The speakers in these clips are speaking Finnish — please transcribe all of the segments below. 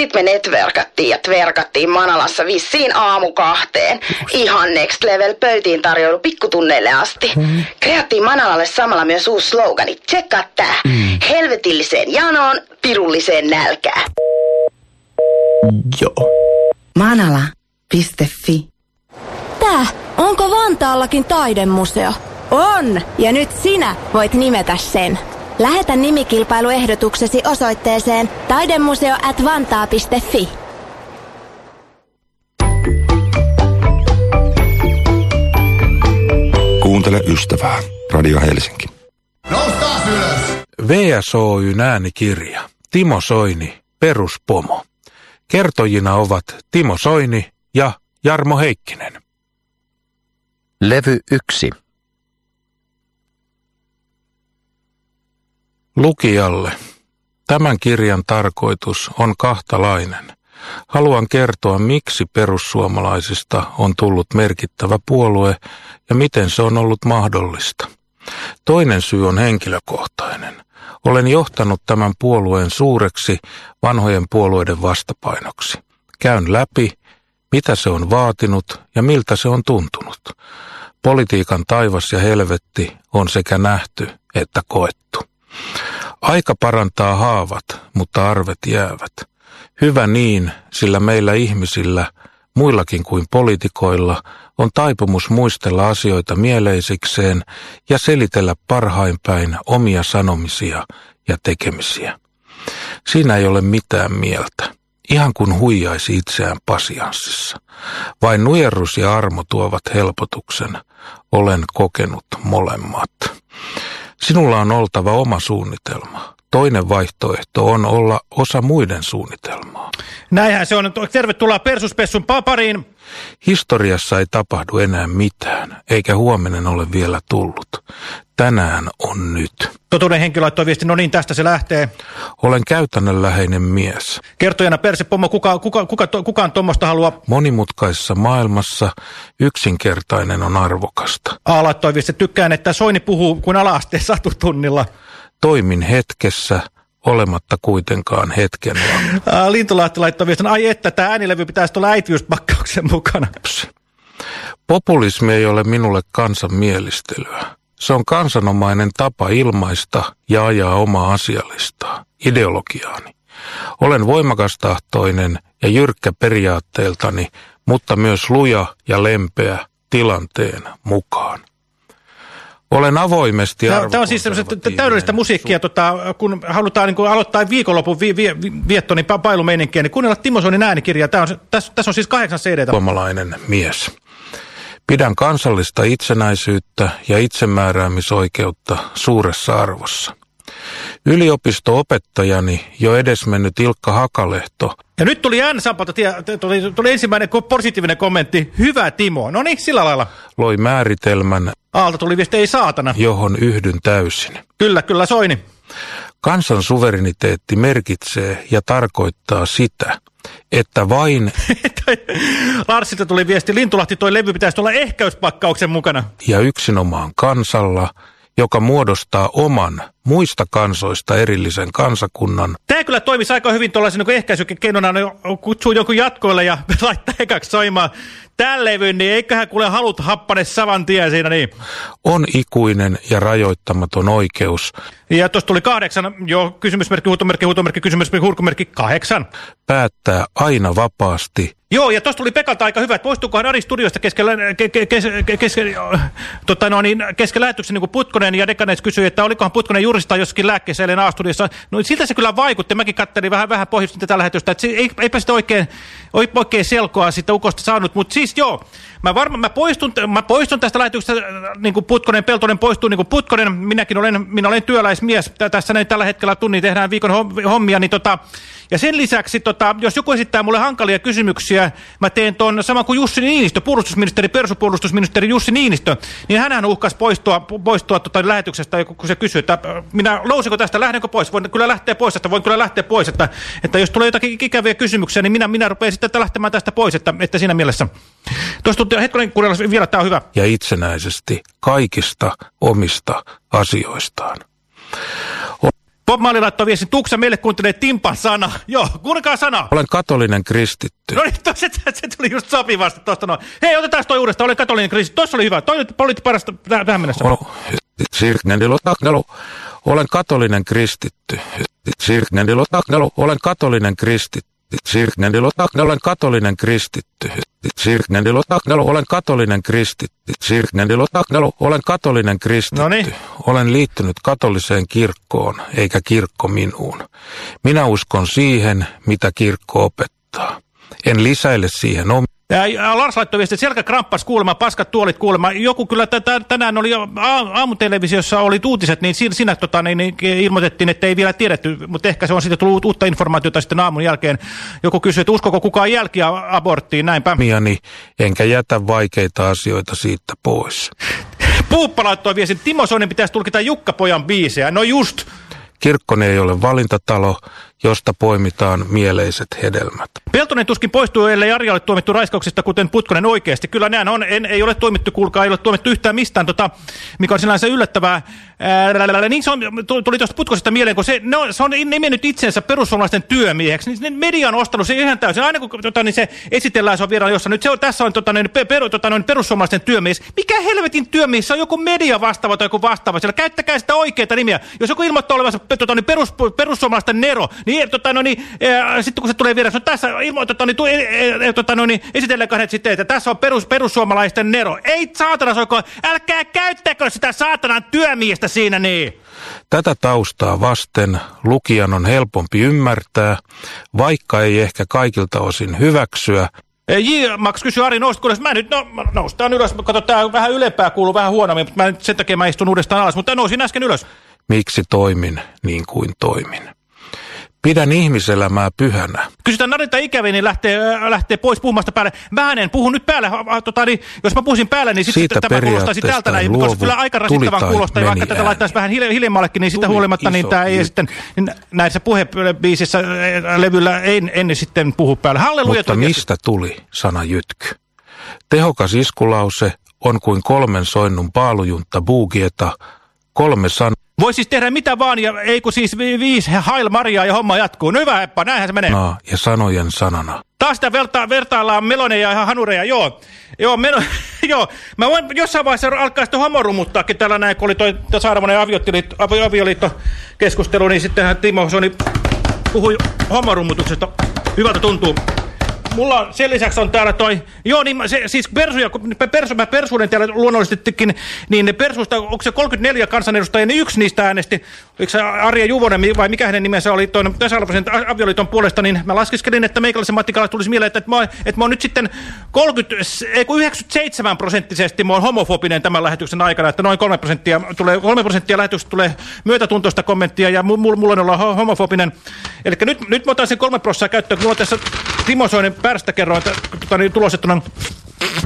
Sitten me netverkattiin ja tverkattiin Manalassa vissiin aamu kahteen. Ihan next level pöytiin tarjoulu pikkutunneille asti. Mm. Kreattiin Manalalle samalla myös uusi slogani. Tsekkaa tää. Mm. Helvetilliseen janoon, pirulliseen nälkään. Joo. Manala.fi Tää, onko Vantaallakin taidemuseo? On, ja nyt sinä voit nimetä sen. Lähetä nimikilpailuehdotuksesi osoitteeseen taidemuseo at vantaa.fi. Kuuntele ystävää. Radio Helsinki. Noustaan ylös! VSOYn äänikirja. Timo Soini, peruspomo. Kertojina ovat Timo Soini ja Jarmo Heikkinen. Levy 1. Lukijalle. Tämän kirjan tarkoitus on kahtalainen. Haluan kertoa, miksi perussuomalaisista on tullut merkittävä puolue ja miten se on ollut mahdollista. Toinen syy on henkilökohtainen. Olen johtanut tämän puolueen suureksi vanhojen puolueiden vastapainoksi. Käyn läpi, mitä se on vaatinut ja miltä se on tuntunut. Politiikan taivas ja helvetti on sekä nähty että koettu. Aika parantaa haavat, mutta arvet jäävät. Hyvä niin, sillä meillä ihmisillä, muillakin kuin poliitikoilla, on taipumus muistella asioita mieleisikseen ja selitellä parhain päin omia sanomisia ja tekemisiä. Siinä ei ole mitään mieltä, ihan kuin huijaisi itseään pasianssissa. Vain nujerrus ja armo tuovat helpotuksen. Olen kokenut molemmat. Sinulla on oltava oma suunnitelma. Toinen vaihtoehto on olla osa muiden suunnitelmaa. Näinhän se on. Tervetuloa Persuspessun papariin. Historiassa ei tapahdu enää mitään, eikä huominen ole vielä tullut. Tänään on nyt. Totuuden henkilö laittoi viesti, no niin, tästä se lähtee. Olen käytännönläheinen mies. Kertojana Perse Pommo, kuka, kuka, kuka, kukaan tuommoista haluaa? Monimutkaisessa maailmassa yksinkertainen on arvokasta. A laittoi viesti, tykkään, että Soini puhuu kuin ala-asteen satutunnilla. Toimin hetkessä, olematta kuitenkaan hetken Lintulahti laittoi viestin, ai että tämä äänilevy pitäisi olla äitiyspakkauksen mukana. Psi. Populismi ei ole minulle kansan mielistelyä. Se on kansanomainen tapa ilmaista ja ajaa omaa asialistaa, ideologiaani. Olen voimakastahtoinen ja jyrkkä periaatteeltani, mutta myös luja ja lempeä tilanteen mukaan. Olen avoimesti Tämä on siis täydellistä musiikkia, tota, kun halutaan niin kun aloittaa viikonlopun vi, vi, vietto, niin pailumeininkiä, niin kuunnella Timo Soinin äänikirjaa. Tämä on, tässä, tässä on siis kahdeksan cd Suomalainen mies. Pidän kansallista itsenäisyyttä ja itsemääräämisoikeutta suuressa arvossa. Yliopisto-opettajani, jo edesmennyt Ilkka Hakalehto. Ja nyt tuli N. Sampalta, tuli, tuli ensimmäinen positiivinen kommentti. Hyvä Timo. No niin, sillä lailla. Loi määritelmän. Aalto tuli viesti, ei saatana. Johon yhdyn täysin. Kyllä, kyllä, Soini. Kansan suvereniteetti merkitsee ja tarkoittaa sitä, että vain... Larsilta tuli viesti, Lintulahti toi levy pitäisi olla ehkäyspakkauksen mukana. Ja yksinomaan kansalla, joka muodostaa oman muista kansoista erillisen kansakunnan. Tämä kyllä toimisi aika hyvin tuollaisen niin ehkäisykeinona, kutsuu jonkun jatkoille ja laittaa ekaksi soimaan tämän levyn, niin eiköhän kuule halut happane savan tien siinä niin. On ikuinen ja rajoittamaton oikeus. Ja tuossa tuli kahdeksan, jo kysymysmerkki, huutomerkki, huutomerkki, kysymysmerkki, hurkumerkki, kahdeksan. Päättää aina vapaasti. Joo, ja tuossa tuli Pekalta aika hyvä, että poistuukohan Ari Studiosta keskellä, ke, ke, kes, kes, tota no, niin, kesken lähetyksen niin kuin Putkonen ja Dekanes kysyi, että olikohan Putkonen juristaa jossakin lääkkeessä eilen A-studiossa. No siltä se kyllä vaikutti, mäkin katselin vähän, vähän pohjustin tätä lähetystä, että ei, eipä sitä oikein, oikein selkoa siitä ukosta saanut, mutta siis joo, mä varmaan mä poistun, mä poistun tästä lähetyksestä, niin kuin Putkonen, Peltonen poistuu niin kuin Putkonen, minäkin olen, minä olen työläismies, tässä näin tällä hetkellä tunnin tehdään viikon hommia, niin tota, ja sen lisäksi, tota, jos joku esittää mulle hankalia kysymyksiä, mä teen tuon sama kuin Jussi Niinistö, puolustusministeri, persupuolustusministeri Jussi Niinistö, niin hän uhkasi poistua, poistua tota lähetyksestä, kun se kysyy, että minä nousiko tästä, lähdenkö pois? Voin kyllä lähteä pois, että voin kyllä lähteä pois, että, että jos tulee jotakin ikäviä kysymyksiä, niin minä, minä rupean sitten lähtemään tästä pois, että, että siinä mielessä. Tuosta hetken kuunnella vielä, tämä on hyvä. Ja itsenäisesti kaikista omista asioistaan. Bob Marley laittoi viestin, Tuksa meille kuuntelee Timpan sana. Joo, kuunnelkaa sana. Olen katolinen kristitty. No niin, se, se, tuli just sopivasti tuosta noin. Hei, otetaan toi uudestaan, olen katolinen kristitty. Tuossa oli hyvä, toi nyt oli parasta täh- tähän mennessä. Olo- Sirknendilo taknelo. Olen katolinen kristitty. Olen katolinen kristitty. Olen katolinen kristitty. Olen katolinen kristitty. Olen katolinen kristitty. Noniin. Olen liittynyt katoliseen kirkkoon, eikä kirkko minuun. Minä uskon siihen, mitä kirkko opettaa. En lisäile siihen omia. Ja, Lars laittoi viesti, että selkä kramppas kuulemma, paskat tuolit kuulemma. Joku kyllä tänään oli aamutelevisiossa oli uutiset, niin siinä, siinä tota, niin, niin, ilmoitettiin, että ei vielä tiedetty, mutta ehkä se on sitten tullut uutta informaatiota sitten aamun jälkeen. Joku kysyi, että uskoko kukaan jälkiä aborttiin, näinpä. omiani, enkä jätä vaikeita asioita siitä pois. Puuppa laittoi viestin, Timo Soinen pitäisi tulkita Jukka-pojan biisejä. No just. Kirkkoni ei ole valintatalo, josta poimitaan mieleiset hedelmät. Peltonen tuskin poistuu, ellei Arja ole tuomittu raiskauksista, kuten Putkonen oikeasti. Kyllä näin on. En, ei ole toimittu, kuulkaa, ei ole tuomittu yhtään mistään, tota, mikä on sinänsä yllättävää. Ää, niin se on, tuli tuosta Putkosesta mieleen, kun se, no, se on nimennyt itsensä perussuomalaisten työmieheksi. Niin media on ostanut se ihan täysin. Aina kun tota, niin se esitellään, se on vielä jossain. Nyt se on, tässä on tota, niin, per, tota, niin, perussuomalaisten työmies. Mikä helvetin työmies? Se on joku media vastaava tai joku vastaava. Siellä käyttäkää sitä oikeita nimiä. Jos joku ilmoittaa olevansa tota, niin perus, perussuomalaisten Nero, niin, tota, no, niin ää, sitten kun se tulee vielä, no tässä ilmo, tota, niin, tu, e, e, tota, no, niin, esitelläänkö hänet sitten, että tässä on perus, perussuomalaisten Nero. Ei saatana soiko, älkää käyttäkö sitä saatanan työmiestä siinä niin. Tätä taustaa vasten lukijan on helpompi ymmärtää, vaikka ei ehkä kaikilta osin hyväksyä, J. Max kysyi Ari, noustiko ylös? Mä nyt, no, noustaan ylös. Kato, tää vähän ylempää kuuluu vähän huonommin, mutta mä nyt sen takia mä istun uudestaan alas. Mutta nousin äsken ylös. miksi toimin niin kuin toimin. Pidän ihmiselämää pyhänä. Kysytään Narilta ikäviä, niin lähtee, äh, lähtee pois puhumasta päälle. Vähän en puhu nyt päälle. Äh, tota, niin, jos mä puhuisin päälle, niin sitten tämä kuulostaisi tältä näin. luovu. kyllä aika rasittavan kuulostaa. Vaikka tätä laittaisi vähän hiljemmallekin, niin sitä huolimatta niin tämä ei sitten niin näissä puhebiisissä äh, levyllä en, en sitten puhu päälle. Halleluja. Mutta tuli mistä tuli sana jytky? Tehokas iskulause on kuin kolmen soinnun paalujunta buugieta, kolme sanaa Voi siis tehdä mitä vaan, ja ei kun siis vi- viisi Hail Mariaa ja homma jatkuu. No hyvä heppa, näinhän se menee. ja sanojen sanana. Taas sitä verta, vertaillaan meloneja ja hanureja, joo. Joo, meno, joo. Mä voin jossain vaiheessa alkaa sitten homorumuttaakin tällä näin, kun oli toi avioliitto, avi- avioliittokeskustelu, niin sittenhän Timo Soni puhui homorumutuksesta. Hyvältä tuntuu. Mulla on, sen lisäksi on täällä toi, joo niin se, siis persuja, kun persu, mä persuuden täällä luonnollisestikin, niin ne persuista, onko se 34 kansanedustajia, niin yksi niistä äänesti, oliko se Arja Juvonen vai mikä hänen nimensä oli tuon tasa-arvoisen avioliiton puolesta, niin mä laskeskelin, että meikäläisen Mattikalla tulisi mieleen, että, että, mä, että mä oon nyt sitten 30, ei kun 97 prosenttisesti mä oon homofobinen tämän lähetyksen aikana, että noin 3 prosenttia tulee, 3 prosenttia lähetyksestä tulee myötätuntoista kommenttia ja mulla mul, on olla homofobinen. Eli nyt, nyt mä otan sen 3 prosenttia käyttöön, kun mulla on tässä Timo Soinen pärstäkerrointa tota, niin tulosettuna no,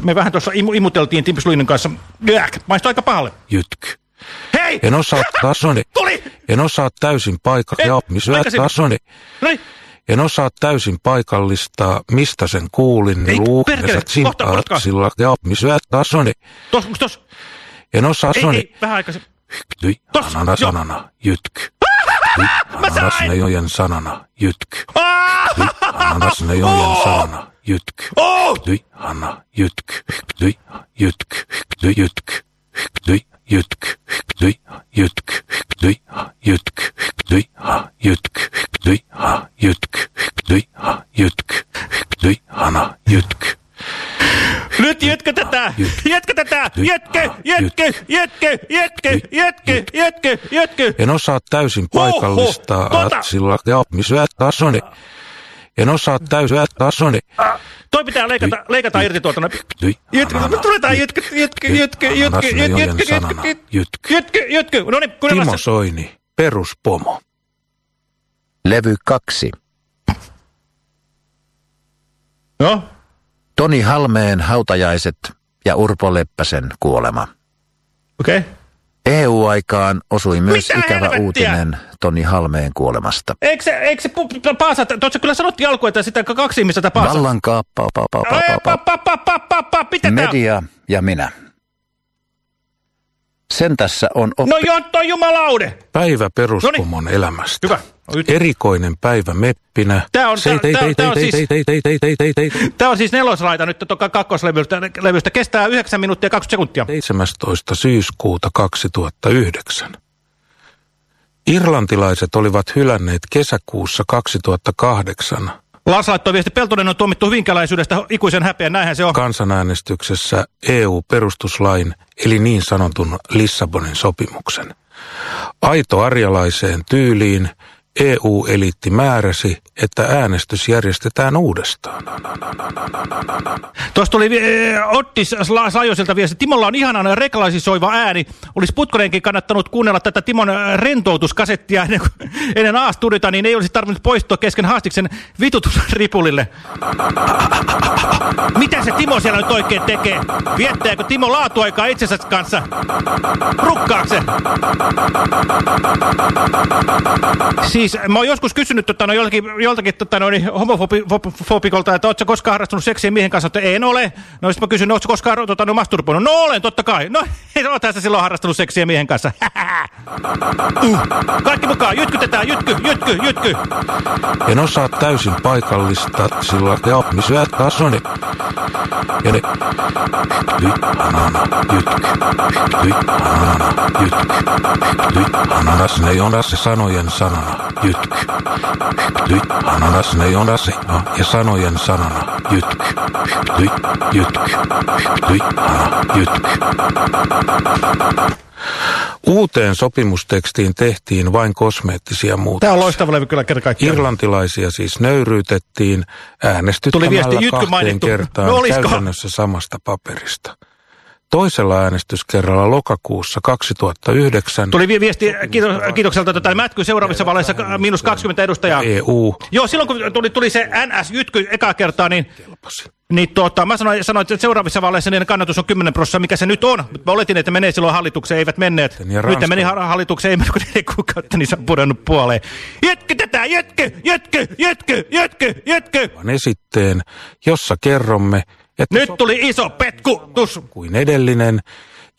me vähän tuossa im imuteltiin Timpisluinen kanssa. Jääk, maistui aika pahalle. Jytk. Hei! En osaa tasoni. Tuli! En osaa täysin paikka. Ja missä tasoni. Noin. En osaa täysin paikallistaa, mistä sen kuulin, niin luukensa tsimppaatsilla. Ja syö tasoni. Tos, tos. En osaa soni. Ei, ei, vähän aikaisemmin. Hyktyi, anana sanana, jytk. Jytk. ananasneuvojen sanana, jytk. Dy ananasneuvojen ah! sanana, jytk. Ah! Dy hana, jytk. Dy jytk. Dy jytk. Dy jytk. Dy jytk. Dy jytk. Dy ha jytk. Dy ha jytk. Dy ha jytk. Dy hana jytk. Nyt jytkötetään! tätä! Jytkö! Jytkö! Jytkö! Jytkö! Jytkö! Jytkö! Jytkö! En osaa täysin paikallista sillä jaomisää tasoni. En osaa täysin tasoni. Toi pitää leikata, leikata irti tuolta. Jytkö! Tuletaan jytkö! Jytkö! Jytkö! Jytkö! Jytkö! Jytkö! Jytkö! No niin, kuulemassa. Timo Soini, peruspomo. Levy kaksi. No, Toni Halmeen hautajaiset ja Urpo Leppäsen kuolema. Okei. Okay. EU-aikaan osui myös Mitä ikävä helvettiä? uutinen Toni Halmeen kuolemasta. Eikö se, eikö se paasa, tuossa kyllä sanottiin alkuun, että sitä kaksi ihmistä sitä paasa. Vallankaappa, pa, pa, pa, pa, pa, pa, pa, pa, pa, pa, pa, mitä tää on? media ja minä. Sen tässä on oppi. No Jotto jumalaude! Päivä peruspomon elämästä. Hyvä. Erikoinen päivä meppinä. Tää on- on siis- tei- tei- tei- tei- tei- tei- tei- tei- Tämä on siis nelosraita nyt tuota kakkoslevystä. Levystä. Kestää 9 minuuttia ja 20 sekuntia. 17. syyskuuta 2009. Irlantilaiset olivat hylänneet kesäkuussa 2008 Lars laittoi viesti, Peltonen on tuomittu hyvinkäläisyydestä ikuisen häpeän, näinhän se on. kansanäänestyksessä EU-perustuslain eli niin sanotun Lissabonin sopimuksen. Aito arjalaiseen tyyliin EU-eliitti määräsi, että äänestys järjestetään uudestaan. Tuossa tuli äh, Otti Sla- Sajosilta viesti, Timolla on ihanan reklaasisoiva ääni. Olisi Putkonenkin kannattanut kuunnella tätä Timon äh, rentoutuskasettia ennen, ennen A-studiota, niin ei olisi tarvinnut poistua kesken haastiksen vitutusripulille. Mitä se Timo siellä nyt oikein tekee? Viettääkö Timo laatuaikaa itsensä kanssa? Rukkaako se? Siis mä oon joskus kysynyt tota, no, joltakin, joltakin tota, no, niin, homofobikolta, että ootko koskaan harrastunut seksiä miehen kanssa, että en ole. No sitten mä kysyn, no, ootko koskaan tota, no, masturboinut? No olen, totta kai. No, oot tässä silloin harrastanut seksiä miehen kanssa. uh. Kaikki mukaan, jytkytetään, jytky, jytky, jytky. En osaa täysin paikallista, sillä te oppisyöt kasvoni. Ja ne... Lyt, anana, jytky. Lyt, anana, jytky. Lyt, ananas, ne on se sanojen sanana, jytky. Lyt, ananas, ne on no, ja sanojen sanana, jytky. Lyt, jytky. Lyt, ana, jytky. Uuteen sopimustekstiin tehtiin vain kosmeettisia muutoksia. Tää on loistava levy kyllä kerta kaikkiaan. Irlantilaisia siis nöyryytettiin äänestyttämällä Tuli viesti, kahteen kertaan No olisiko? käytännössä samasta paperista. Toisella äänestyskerralla lokakuussa 2009 Tuli vi- viesti kiitos, kiitokselta tätä mätky seuraavissa vaaleissa miinus 20 edustajaa. EU Joo, silloin kun tuli, tuli se NS-jytky eka kertaa, niin, kelpasi. niin tuota, mä sanoin, sanoin, että seuraavissa vaaleissa niiden kannatus on 10 prosenttia, mikä se nyt on. Mutta mä oletin, että menee silloin hallitukseen, eivät menneet. Ja Nyt ne meni ha- hallitukseen, ei mennyt kuin neljä kuukautta, niin se on pudonnut puoleen. Jytky, jytky, jytky, jytky, jytky. esitteen, jossa kerromme, että Nyt tuli iso petkutus. kuin edellinen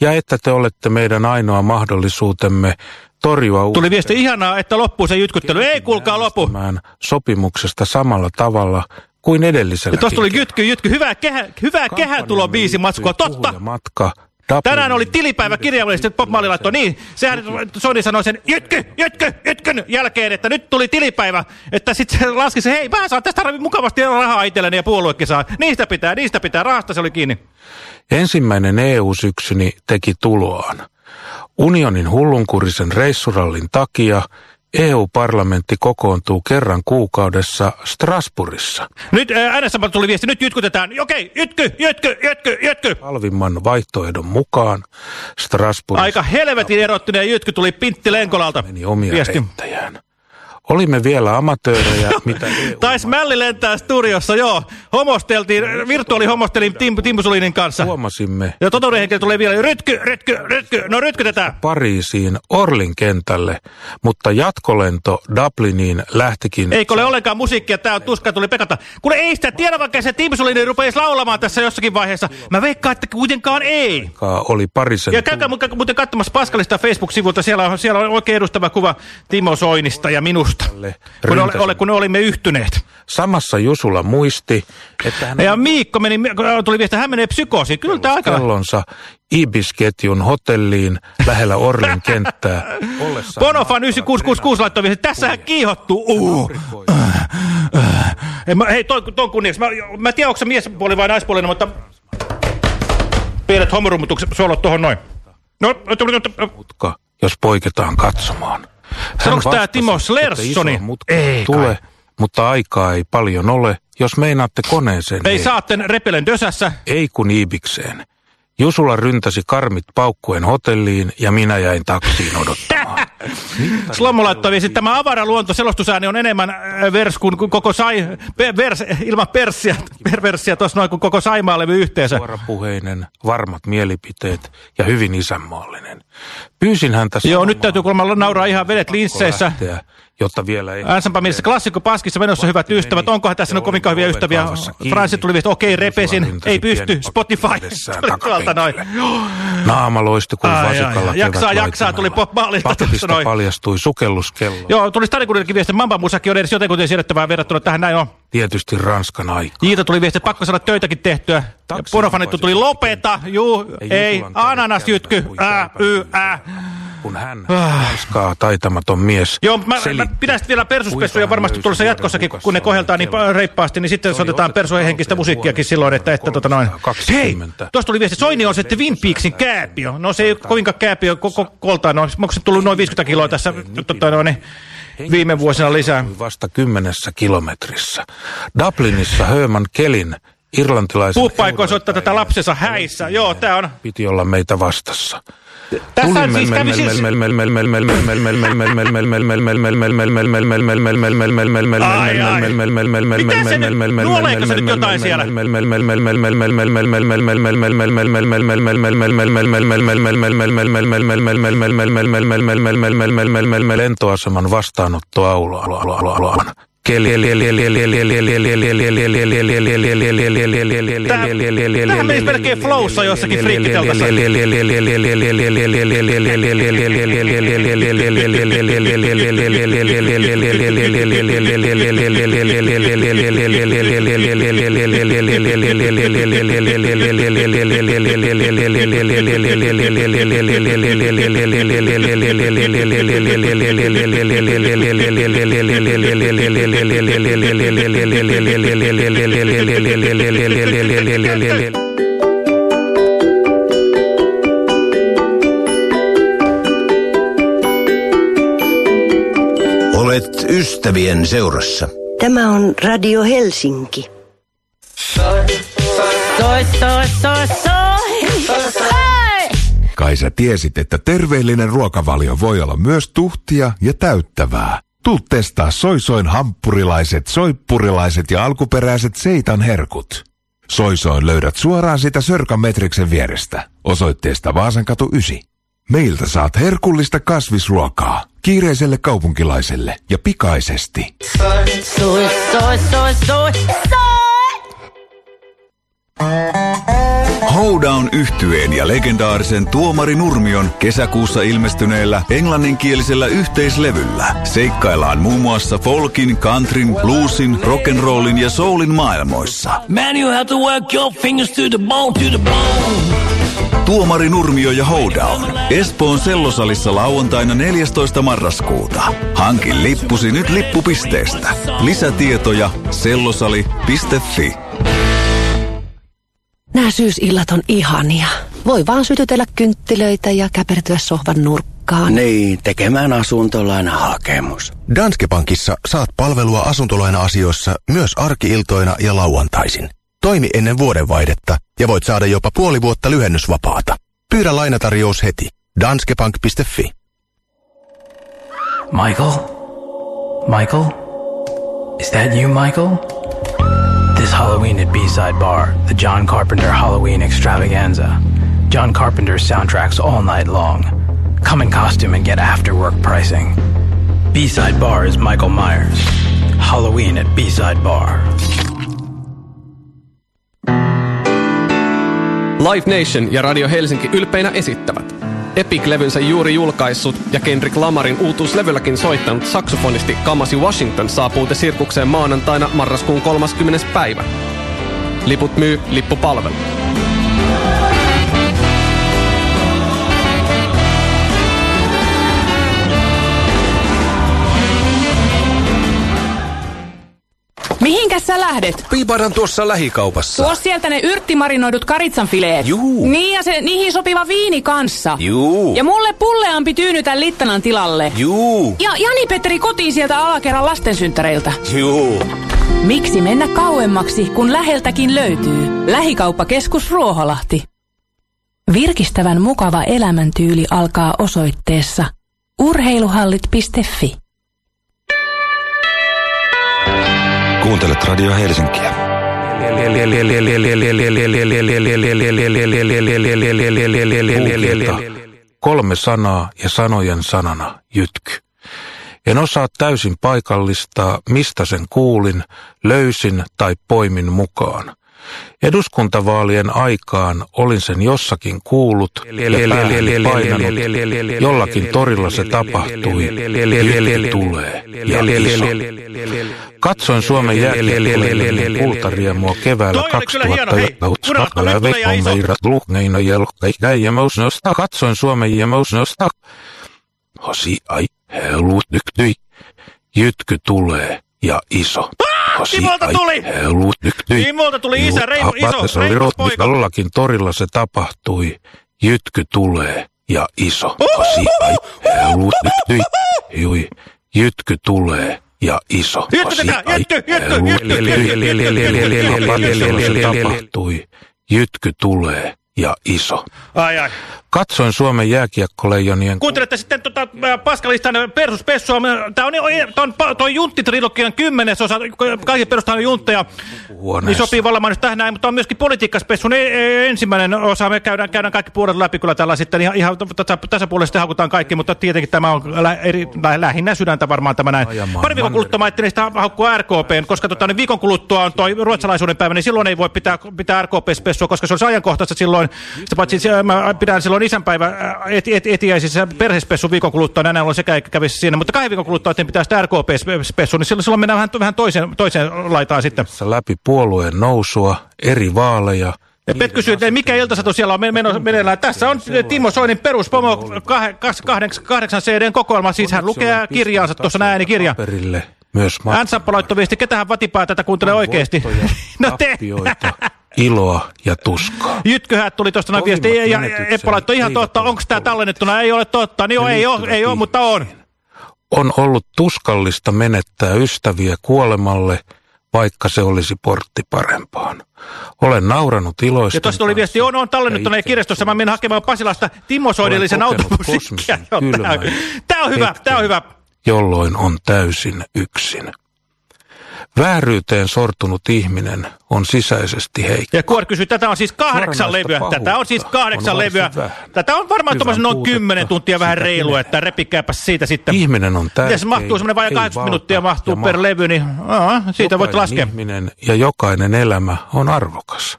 ja että te olette meidän ainoa mahdollisuutemme torjua Tuli viesti ihanaa, että loppuu se jytkyttely. Ei kuulkaa lopu. sopimuksesta samalla tavalla kuin edellisellä. Ja tuossa tuli jytky, jytky, hyvää, kehä, hyvää kehän tulo biisi matskua, totta. Matka Tänään oli tilipäivä kirjaimellisesti, Bob Marley laittoi niin. Sehän Sony sanoi sen jytky, jytky, jytkyn jälkeen, että nyt tuli tilipäivä. Että sitten se laski se, hei, mä saan tästä mukavasti rahaa itselleni ja puoluekin saa. Niistä pitää, niistä pitää, rahasta se oli kiinni. Ensimmäinen EU-syksyni teki tuloaan. Unionin hullunkurisen reissurallin takia EU-parlamentti kokoontuu kerran kuukaudessa Strasbourgissa. Nyt ää, äänessä tuli viesti, nyt jytkytetään. Okei, jytky, jytky, jytky, jytky. Halvimman vaihtoehdon mukaan Strasbourgissa Aika helvetin erottinen jytky tuli Pintti Lenkolalta. meni omia Viesti. reittejään. Olimme vielä amatöörejä, mitä EU Tais Mälli lentää studiossa, joo. Homosteltiin, virtuaalihomostelin Tim, Tim Sulinin kanssa. huomasimme Ja totuudenhenkilö tulee vielä, rytky, rytky, rytky, no rytkytetään. Pariisiin Orlin kentälle, mutta jatkolento Dubliniin lähtikin Eikö ole ollenkaan musiikkia, tää on tuska, tuli pekata. Kun ei sitä tiedä, vaikka se Tim Sulinin rupeisi laulamaan tässä jossakin vaiheessa. Mä veikkaan, että kuitenkaan ei. oli parisen Ja käykää muuten katsomassa Paskalista Facebook-sivulta, siellä on, siellä on oikein edustava kuva Timo Soinista ja minusta, kun, ole, ole, kun olimme yhtyneet. Samassa Jusula muisti, että hän Ja Miikko meni, tuli viesti, hän menee psykoosiin. Kyllä tämä aika... kellonsa Ibis-ketjun hotelliin lähellä Orlin kenttää. Bonofan 9666 laittoi viesti, tässähän kiihottuu. Uh. Ei, mä, hei, ton, ton kunniaksi. Mä, mä en tiedä, onko se miespuoli vai naispuolinen, mutta pienet homorummutukset suolot tuohon noin. No, mutka, jos poiketaan katsomaan. Hän tää vastasi, Timo Slerssoni? Ei tule, kai. mutta aikaa ei paljon ole, jos meinaatte koneeseen. ei saatten repelen dösässä. Ei kun Iibikseen. Jusula ryntäsi karmit paukkuen hotelliin ja minä jäin taksiin odottamaan. Slommo laittoi viesti, tämä avara luonto selostusääni on enemmän äh, vers kuin koko sai, vers, ilman perssiä, perversiä tuossa noin kuin koko Saimaa-levy yhteensä. Suorapuheinen, varmat mielipiteet ja hyvin isänmaallinen. Pyysin häntä Joo, nyt täytyy kuulemma nauraa ihan vedet linsseissä. lähteä, jotta vielä ei... Äänsämpä mielessä klassikko paskissa menossa hyvät ystävät. Onkohan tässä nyt kovinkaan hyviä ystäviä? Fransi tuli viesti, okei, repesin. Ei pysty. Spotify. Tuolta noin. Naama loistui kuin vasikalla. Jaksaa, jaksaa, tuli Marleylta tuossa noin. paljastui sukelluskello. Joo, tuli Stadikunnillekin viesti, Mamba Musakin on edes jotenkin siedettävää verrattuna tähän näin on. Tietysti Ranskan aika. Jiita tuli viesti, pakko saada töitäkin tehtyä. Punofanittu tuli lopeta, juu, ei, ananasjytky, ää, y, ää. Kun hän, Ranskaa taitamaton mies, Joo, mä, mä pidän sitten vielä persuspessuja varmasti tulossa jatkossakin, kun ne hukassa koheltaan niin reippaasti, niin sitten soitetaan persuhenkistä musiikkiakin silloin, että, että tota noin. Hei, 320. tuossa tuli viesti, Soini on se Twin Peaksin kääpiö. No se ei ole kovinkaan kääpiö koko koltaan, no, onko se tullut noin 50 kiloa tässä tota noin, viime vuosina lisää? vasta kymmenessä kilometrissä. Dublinissa Herman Kelin irlantilaisen... Puuppa aikoo soittaa tätä lapsensa häissä. Joo, tää on... Piti olla meitä vastassa. Tässä on siis kävi siis... Ai, ai. Se nyt? Nuoleeko se nyt jotain siellä? lentoaseman vastaanottoaulaan. Tämähän menisi melkein flowssa jossakin friikkiteltassa. Olet ystävien seurassa. Tämä on Radio Helsinki. Soi, soi, soi, soi. Hei! Kai sä tiesit, että terveellinen ruokavalio voi olla myös tuhtia ja täyttävää. Tuu testaa soisoin hamppurilaiset, soippurilaiset ja alkuperäiset seitan herkut. Soisoin löydät suoraan sitä Sörkan Metriksen vierestä, osoitteesta Vaasankatu 9. Meiltä saat herkullista kasvisruokaa, kiireiselle kaupunkilaiselle ja pikaisesti. Soi, soi, soi, soi, soi. Hoedown yhtyeen ja legendaarisen Tuomari Nurmion kesäkuussa ilmestyneellä englanninkielisellä yhteislevyllä seikkaillaan muun muassa folkin, countryn, bluesin, rock'n'rollin ja soulin maailmoissa. Man, you have to work your fingers to the bone, to the bone. Tuomari Nurmio ja Hoedown. Espoon sellosalissa lauantaina 14. marraskuuta. Hankin lippusi nyt lippupisteestä. Lisätietoja sellosali.fi. Nämä syysillat on ihania. Voi vaan sytytellä kynttilöitä ja käpertyä sohvan nurkkaan. Niin, tekemään asuntolainahakemus. Danske Bankissa saat palvelua asuntolaina-asioissa myös arkiiltoina ja lauantaisin. Toimi ennen vuodenvaihdetta ja voit saada jopa puoli vuotta lyhennysvapaata. Pyydä lainatarjous heti. Danskebank.fi Michael? Michael? Is that you, Michael? This Halloween at B-Side Bar, the John Carpenter Halloween Extravaganza. John Carpenter's soundtracks all night long. Come in costume and get after-work pricing. B-Side Bar is Michael Myers. Halloween at B-Side Bar. Live Nation ja Radio Helsinki ylpeinä esittävät. Epic-levynsä juuri julkaissut ja Kendrick Lamarin uutuuslevylläkin soittanut saksofonisti Kamasi Washington saapuu te sirkukseen maanantaina marraskuun 30. päivä. Liput myy lippupalvelu. Mihinkäs sä lähdet? Piiparan tuossa lähikaupassa. Tuo sieltä ne yrttimarinoidut karitsanfileet. Juu. Niin ja se niihin sopiva viini kanssa. Juu. Ja mulle pulleampi tyynytä Littanan tilalle. Juu. Ja Jani-Petteri kotiin sieltä alakerran lastensynttäreiltä. Juu. Miksi mennä kauemmaksi, kun läheltäkin löytyy? Lähikauppakeskus Ruoholahti. Virkistävän mukava elämäntyyli alkaa osoitteessa urheiluhallit.fi. Kuuntelet Radio Helsinkiä. Kolme sanaa ja sanojen sanana jytky. En osaa täysin paikallistaa, mistä sen kuulin, löysin tai poimin mukaan. Eduskuntavaalien aikaan olin sen jossakin kuullut, jollakin torilla se tapahtui, jyrki tulee ja iso. Katsoin Suomen jääkiekkoilijoiden kultariemua keväällä 2000 Katsoin Suomen jämousnosta. Hosi ai, helut nyktyi. Jytky tulee ja iso. Timolta tuli! Timolta tuli isä, reilu, iso, reipas poika. Jollakin torilla se tapahtui. Jytky tulee ja iso. Hosi ai. Jui, jytky tulee ja iso. Jytky Hosi tätä, ai, jytky, jytky, helut jytky, jytky, jytky, jytky, jytky, jytky, se jytky. tapahtui. Jytky tulee ja iso. Ai ai. Katsoin Suomen jääkiekkoleijonien Kuuntelette sitten tota, Paskalistan persuspessua. Tämä on, on toi Juntti-trilogian kymmenesosa. Kaikki perustetaan juntteja. Niin huoneessa. sopii vallan mainos tähän näin, mutta on myöskin politiikkaspessun e- e- ensimmäinen osa. Me käydään, käydään kaikki puolet läpi kyllä tällä sitten. Ihan, ihan tässä, tässä puolella sitten hakutaan kaikki, mutta tietenkin tämä on lä, eri, lä, lähinnä sydäntä varmaan tämä näin. Pari viikon kuluttua mä ajattelin sitä haukkua RKPn, koska tota, niin viikon kuluttua on toi ruotsalaisuuden päivä, niin silloin ei voi pitää, pitää RKP-spessua, koska se olisi ajankohtaista silloin. Sitä paitsi mä pidän silloin isänpäivä et, et, etiäisissä perhespessu viikon kuluttua, näin ollen sekä kävisi siinä. Mutta kahden viikon kuluttua, että pitää sitä RKP-spessua, niin silloin, silloin mennään vähän, vähän toiseen, toiseen laitaan sitten. läpi puolueen nousua, eri vaaleja. Ja Pet kysyy, että mikä iltasato siellä on meneillään. Tässä on Timo Soinin peruspomo kah- kas- kahdeksan, kahdeksan CDn kokoelma. Siis hän lukee kirjaansa tuossa näin äänikirja. Paperille myös Ansappa laittoi viesti, ketähän vatipää tätä kuuntelee oikeesti. No te! iloa ja tuskaa. Jytkyhät tuli tuosta noin viesti. Ja, ja Eppo laittoi ihan totta. Onko tämä tallennettuna? Ei ole totta. Niin joo, ei ole, ei ole, mutta on. On ollut tuskallista menettää ystäviä kuolemalle, vaikka se olisi portti parempaan. Olen nauranut iloista. Ja tuossa tuli viesti, on, on tallennettuna ja kirjastossa. Mä menen hakemaan Pasilasta Timo automusiikkia. tää- kylmän Tää on hyvä, tää on hyvä. jolloin on täysin yksin. Vääryyteen sortunut ihminen on sisäisesti heikko. Ja Kuor kysyy, tätä on siis kahdeksan levyä. Tätä on siis kahdeksan on levyä. vähän. Tätä on varmaan tuommoisen noin kymmenen tuntia vähän reilu, että repikääpäs siitä sitten. Ihminen on. Miten se mahtuu, semmoinen vajaa ei 80 valta minuuttia mahtuu per levy, niin aa, siitä voit Jokainen laskea. ihminen ja jokainen elämä on arvokas.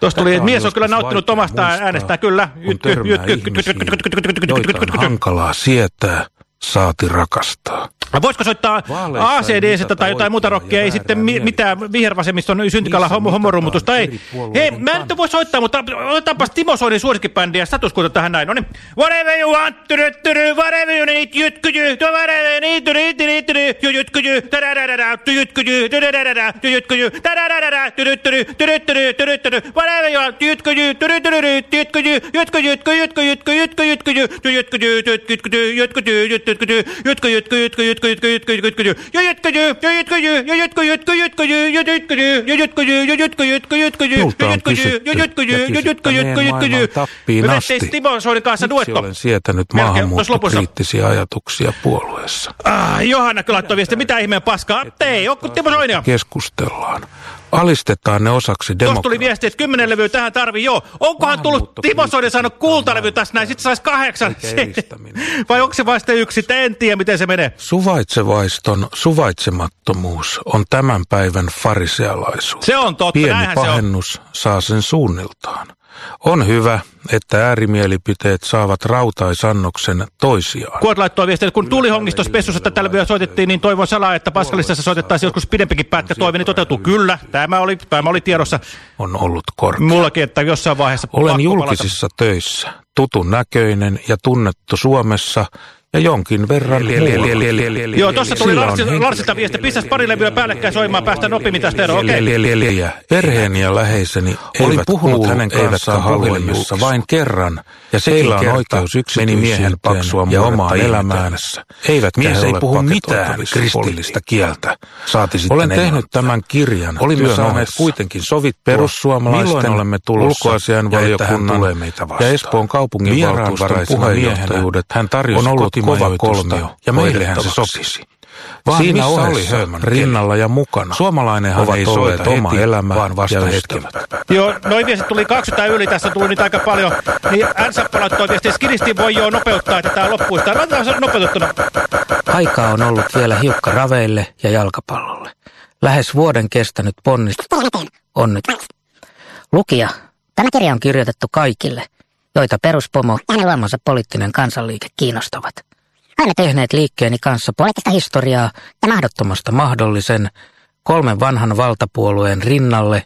Tuosta tuli, että mies on kyllä nauttinut omasta äänestään, kyllä. kun törmää joita on hankalaa sietää, saati rakastaa. Voisiko soittaa ACDC tai jotain muuta rockia, ja ei sitten mi mitään vihervasemmiston syntikalla homo homorummutusta. Ei. Hei, mä en nyt voi soittaa, mutta otetaanpas Timo Soinin suosikkibändiä statuskuuta tähän näin. No niin. Whatever you want to do, to do, whatever you need, jytkyjy, whatever you need to do, ju jytkyjy, tadadadada, jytkyjy, tadadadada, jytkyjy, tadadadada, tu du, tu du, tu du, whatever you want, jytkyjy, du, tu jytkyjy, jytkyjy, jytkyjy, jytkyjy, jytkyjy, jytkyjy, jytkyjy, jytkyjy, jytkyjy, jytkyjy, jytkyjy, jytkyjy, jytkyjy, jytkyjy, jytkyjy, Soinin olen ajatuksia puolueessa? Ah, Johanna kyllä laittoi viesti, mitä ihmeen paskaa? Ei, onko Timo Soinia. Keskustellaan. Alistetaan ne osaksi Tuossa tuli demokratiaa. viesti, että kymmenen levyä tähän tarvii. Joo, onkohan tullut Timo Soinen saanut kultalevy tässä näin, sitten saisi kahdeksan. Vai onko se vasta sitten yksi, en tiedä miten se menee. Suvaitsevaiston suvaitsemattomuus on tämän päivän farisealaisuus. Se on totta, Pieni näinhän se on. pahennus saa sen suunniltaan. On hyvä, että äärimielipiteet saavat rautaisannoksen toisiaan. Kuot laittoi viestiä, että kun tulihongista spessussa tätä levyä soitettiin, niin toivon salaa, että Paskalistassa soitettaisiin joskus pidempikin pätkä. Toiveni toteutuu. Kyllä, tämä oli, tämä oli tiedossa. On ollut korkea. Mullakin, että jossain vaiheessa Olen julkisissa töissä, tutun näköinen ja tunnettu Suomessa ja jonkin verran. Joo, tuossa tuli Larsilta viesti, pistäs pari levyä päällekkäin soimaan, päästä nopeammin tästä eroon. Okei. Perheeni ja läheiseni Olin eivät puhunut hänen kanssaan puhelimessa vain kerran, ja sekin on kerta oikeus meni miehen paksua ja omaan elämäänsä. Eivätkä Mies ei puhu mitään kristillistä kieltä, saati sitten Olen tehnyt tämän kirjan. Olimme saaneet kuitenkin sovittua, perussuomalaisten olemme tulossa ja Espoon kaupunginvaltuuston Vieraanvaraisena puheenjohtajuudet hän tarjosi on ollut kova kolmio ja meillehän se sopisi. Vaan Siinä missä ohessa, oli rinnalla ja mukana. Suomalainenhan Ovat ei soita oma heti, elämä vaan vasta hetken. Joo, noin viestit tuli 20 yli, tässä tuli niitä aika paljon. Niin Ansappa laittoi viestiä, Skiristi voi jo nopeuttaa, että tämä loppuu. Sitä laitetaan se nopeutettuna. Aikaa on ollut vielä hiukka raveille ja jalkapallolle. Lähes vuoden kestänyt ponnistus on nyt. Lukija, tämä kirja on kirjoitettu kaikille, joita peruspomo ja hänen luomansa poliittinen kansanliike kiinnostavat. Olemme tehneet liikkeeni kanssa poliittista historiaa ja mahdottomasta mahdollisen kolmen vanhan valtapuolueen rinnalle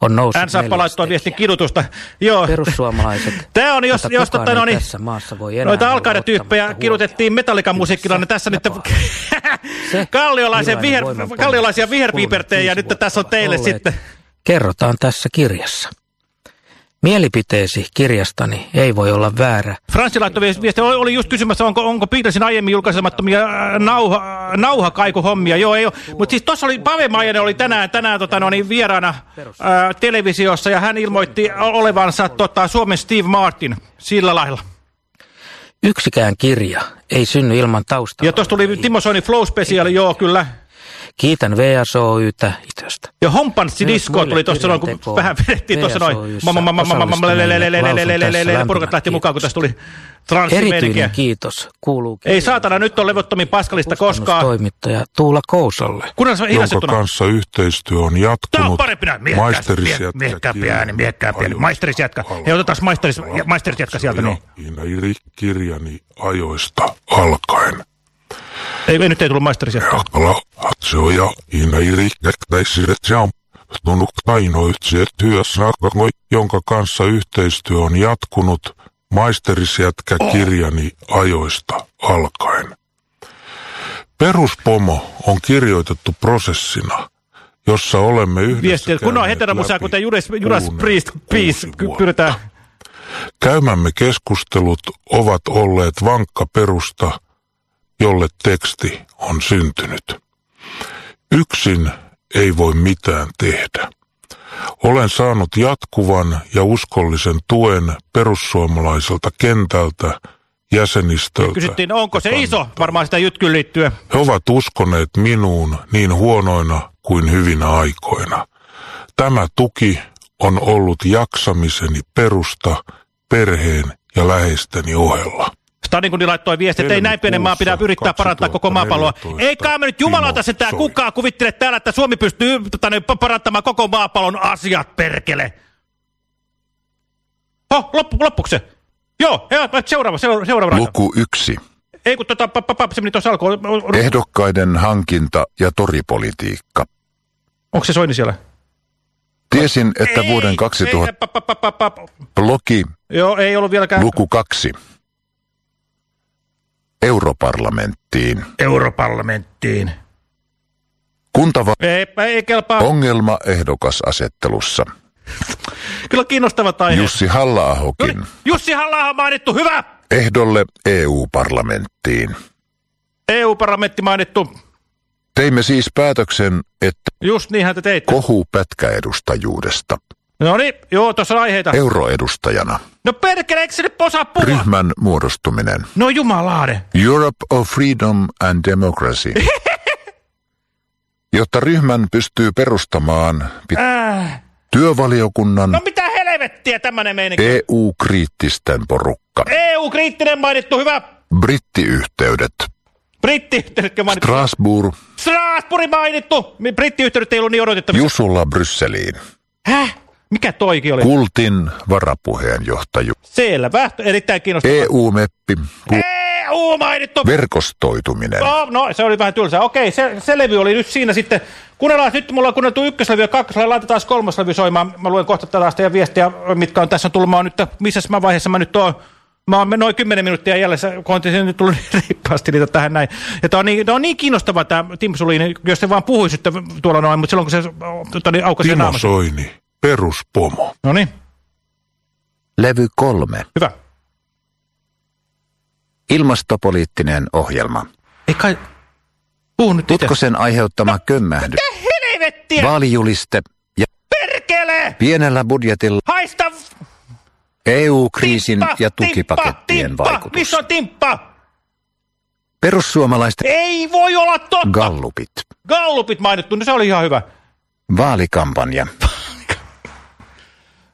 on noussut Ansappa laittoi viestin kidutusta. Joo. Perussuomalaiset, Tämä on, jos, jos tota, no, niin, tässä maassa voi enää noita olla alkaida-tyyppejä kidutettiin metallikan musiikkilla, niin tässä nyt kalliolaisen viher, kalliolaisia viherpiipertejä, ja nyt tässä on teille sitten. Kerrotaan tässä kirjassa. Mielipiteesi kirjastani ei voi olla väärä. Franssi laittoi viesti, oli, just kysymässä, onko, onko Beatlesin aiemmin julkaisemattomia äh, nauha, nauhakaikuhommia. Joo, ei ole. Mutta siis tuossa oli, Pave Maijanen oli tänään, tänään tota, no, niin, vieraana ää, televisiossa, ja hän ilmoitti olevansa tota, Suomen Steve Martin sillä lailla. Yksikään kirja ei synny ilman taustaa. Ja tuossa tuli Timo Soini Flow Special, joo kyllä. Kiitän VSOYtä itöstä. Ja Hompanssi Disco tuli tuossa noin, kun vähän vedettiin tuossa noin. Porukat lähti mukaan, kun tässä tuli. Erityinen kiitos kuuluu Ei saatana, nyt on levottomin paskalista koskaan. toimittaja Tuula Kousalle. Jonka kanssa yhteistyö on Tämä on jatkunut. parempi näin. Maisterisjätkä Miekkäämpi ääni, miekkäämpi ääni. Maisterisjätkä. Hei, otetaan maisteris, maisterisjätkä sieltä. Niin. Niin. kirjani ajoista alkaen. Ei, ei, nyt ei tullut maisterisjätkä. Jakala, atsoja, jonka kanssa yhteistyö on jatkunut maisterisjätkä kirjani ajoista alkaen. Peruspomo on kirjoitettu prosessina, jossa olemme yhdessä kun on kuten Judas, Judas Priest, Peace, pyydetään. Käymämme keskustelut ovat olleet vankka perusta, jolle teksti on syntynyt. Yksin ei voi mitään tehdä. Olen saanut jatkuvan ja uskollisen tuen perussuomalaiselta kentältä, jäsenistöltä. Kysyttiin, onko se iso, varmaan sitä jytkyyn liittyen. He ovat uskoneet minuun niin huonoina kuin hyvinä aikoina. Tämä tuki on ollut jaksamiseni perusta perheen ja läheisteni ohella. Stadinkundi laittoi viesti, että ei näin pienen maan pidä yrittää parantaa koko maapalloa. Ei me nyt jumalauta sentään kukaan kuvittele täällä, että Suomi pystyy tota, niin, parantamaan koko maapallon asiat, perkele. Oh, loppu, loppuksi se. Joo, seuraava, seuraava, seuraava. Luku yksi. Ei kun tota, pa, pa, pa, se meni tuossa alkuun. Ehdokkaiden hankinta ja toripolitiikka. Onko se Soini siellä? Tiesin, että vuoden 2000 Ei, pa, pa, pa, pa, pa. blogi Joo, ei ollut vieläkään. luku kaksi. Europarlamenttiin. Europarlamenttiin. Kuntava Ei, ei kelpaa. ongelma ehdokasasettelussa. Kyllä kiinnostavat aiheet. Jussi halla Jussi halla mainittu, hyvä! ehdolle EU-parlamenttiin. EU-parlamentti mainittu. Teimme siis päätöksen, että Just niinhän te teitte. kohu pätkäedustajuudesta. No niin, joo, tuossa on aiheita. Euroedustajana. No perkele, eikö se nyt osaa puhua? Ryhmän muodostuminen. No jumalaade. Europe of Freedom and Democracy. Jotta ryhmän pystyy perustamaan, pit- Äh. työvaliokunnan No mitä helvettiä tämmönen meininki? EU-kriittisten porukka. EU-kriittinen mainittu, hyvä. Brittiyhteydet. Brittiyhteydetkö mainittu? Strasbourg. Strasbourg mainittu. Brittiyhteydet ei ollut niin odotettavissa. Jusulla Brysseliin. Häh? Mikä toikin oli? Kultin varapuheenjohtaju. Selvä, erittäin kiinnostavaa. EU-meppi. EU mainittu. verkostoituminen. No, no, se oli vähän tylsää. Okei, se, se levy oli nyt siinä sitten. Kuunnellaan, nyt mulla on kuunneltu ykköslevy ja kakkoslevy, laitetaan kolmoslevy soimaan. Mä luen kohta tällaista teidän viestiä, mitkä on tässä tullut. Mä oon nyt, missä mä vaiheessa mä nyt oon. Mä oon noin 10 minuuttia jäljessä, kun on nyt tullut niin riippaasti niitä tähän näin. Ja tää on niin, tää on niin kiinnostava tämä Tim Sulin, jos se vaan puhuisi sitten tuolla noin, mutta silloin kun se aukaisi Timo naamassa. Soini, peruspomo. No niin, Levy kolme. hyvä. Ilmastopoliittinen ohjelma. Ei kai, puhu nyt itse. Putkosen aiheuttama kömmähdys. Helvettiä! Vaalijuliste ja Perkele! pienellä budjetilla Haista! EU-kriisin Timppa, ja tukipakettien timppa, vaikutus. Missä on timppa? Perussuomalaisten Ei voi olla totta! gallupit. Gallupit mainittu, no se oli ihan hyvä. Vaalikampanja.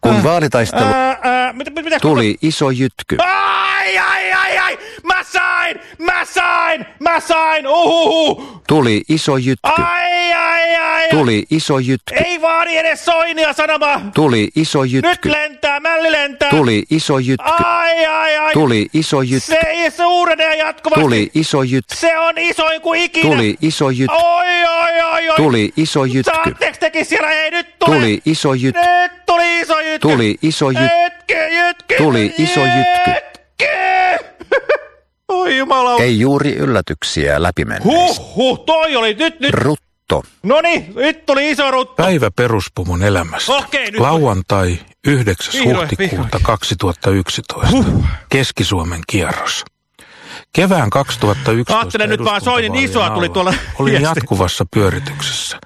Kun vaalitaistelu Ää, ää, mitä, mitä, tuli iso jytky. Ai, ai, ai! Sain! Mä sain! Mä sain! Uhuhu! Tuli iso jytky. Ai, ai, ai! Tuli iso jytky. Ei vaadi edes Soinia sanomaan! Tuli iso Nyt jytky. lentää, mälli lentää! Tuli iso jytky. Ai, ai, ai! Tuli iso jytky. Se, se uudenee jatkuvasti! Tuli iso jytky. Se on isoin kuin ikinä! Tuli iso jytky. Oi, oi, oi, oi! Tuli iso jytky. Saatteks tekin siellä? Ei, nyt tuli! Tuli iso jytky. Nyt tuli iso jytky! Tuli iso jytky. Jytky, jytky! Tuli iso jytky. Oi jumala! Ei juuri yllätyksiä läpimenneissä. Huh, huh, toi oli nyt, nyt. Rutto. No niin, nyt tuli iso rutto. Päivä peruspumon elämästä. Okei, nyt Lauantai 9. Vihdoin, huhtikuuta 2011. Keski-Suomen kierros. Kevään 2011 Ajattelen nyt vaan Soinin isoa tuli tuolla Olin viesti. jatkuvassa pyörityksessä.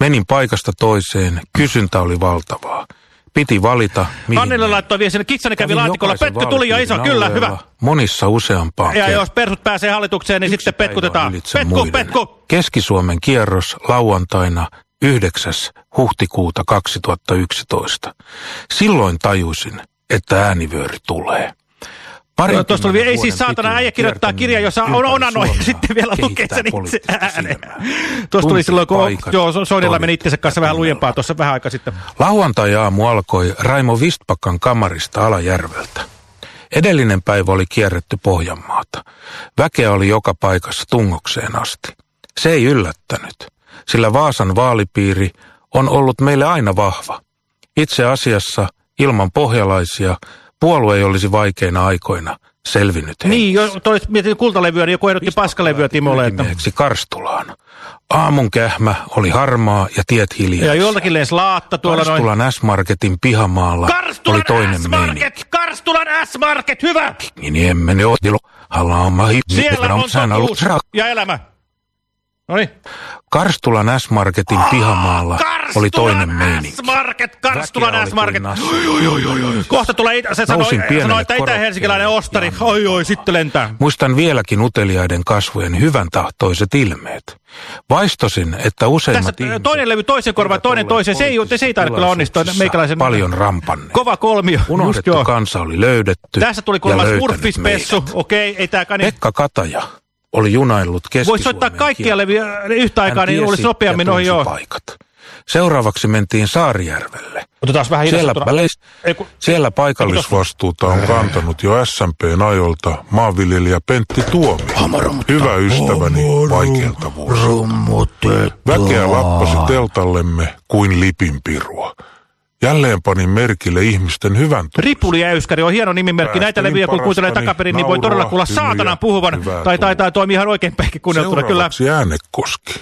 Menin paikasta toiseen, kysyntä oli valtavaa. Piti valita, mihin Annille laittoi vielä sinne, kitsani kävi laatikolla, pötkö tuli ja iso, kyllä, hyvä. Monissa useampaan Ja jos persut pääsee hallitukseen, niin sitten petkutetaan. Petku, muiden. petku. Keski-Suomen kierros lauantaina 9. huhtikuuta 2011. Silloin tajusin, että äänivyöri tulee. No, tuossa oli vielä, ei siis saatana äijä kirjoittaa kirja, jossa on onanoi ja sitten vielä lukee sen itse ääneen. Tuossa tuli silloin, kun paikat joo, So- Soinilla meni itsensä kanssa vähän lujempaa tuossa vähän aikaa sitten. Lauantai-aamu alkoi Raimo Vistpakan kamarista Alajärveltä. Edellinen päivä oli kierretty Pohjanmaata. Väkeä oli joka paikassa tungokseen asti. Se ei yllättänyt, sillä Vaasan vaalipiiri on ollut meille aina vahva. Itse asiassa ilman pohjalaisia puolue ei olisi vaikeina aikoina selvinnyt Niin, jo, toi mietin kultalevyä, niin joku ehdotti paskalevyä Timolle. Että... Karstulaan. Aamun kähmä oli harmaa ja tiet hiljaisia. Ja joltakin lensi laatta tuolla noin. Karstulan S-Marketin pihamaalla oli Karstulan toinen meininki. S-Market! Karstulan S-Market, hyvä! Niin emme ne otilo. Halaama Siellä on totuus ja elämä. Noniin. Karstulan S-Marketin pihamaalla oli toinen meininki. S-Market, Karstulan Väkeä oli S-Market. kuin Kohta tulee, itä, se sanoi, sanoi että itä-helsinkiläinen ostari. Oi, oi, sitten lentää. Muistan vieläkin uteliaiden kasvojen hyvän tahtoiset ilmeet. Vaistosin, että useimmat Tässä toinen levy toisen korvan, toinen toisen. Se ei, se ei taida kyllä onnistua. Meikäläisen paljon rampanne. Kova kolmio. Unohdettu kansa oli löydetty Tässä tuli kuulemma löytänyt Smurfispessu. Okei, ei tääkään niin. Pekka Kataja oli junaillut keski Voisi soittaa kaikkia levyjä yhtä aikaa, niin olisi nopeammin noin joo. paikat. Seuraavaksi mentiin Saarijärvelle. Otetaan vähän Siellä, väleis, Ei kun- siellä paikallis... Vastuuta on kantanut jo SMPn ajolta maanviljelijä Pentti Tuomi. Hyvä ystäväni vaikeilta vuosilta. Väkeä lappasi teltallemme kuin lipinpirua. Jälleen panin merkille ihmisten hyvän Ripuli Äyskäri on hieno nimimerkki. Näitä Päästelin levyjä kun kuuntelee takaperin, niin voi todella kuulla saatanan puhuvan. Tai, tai, tuulta. tai toimii ihan kuunneltuna. Kyllä. Seuraavaksi Äänekoski.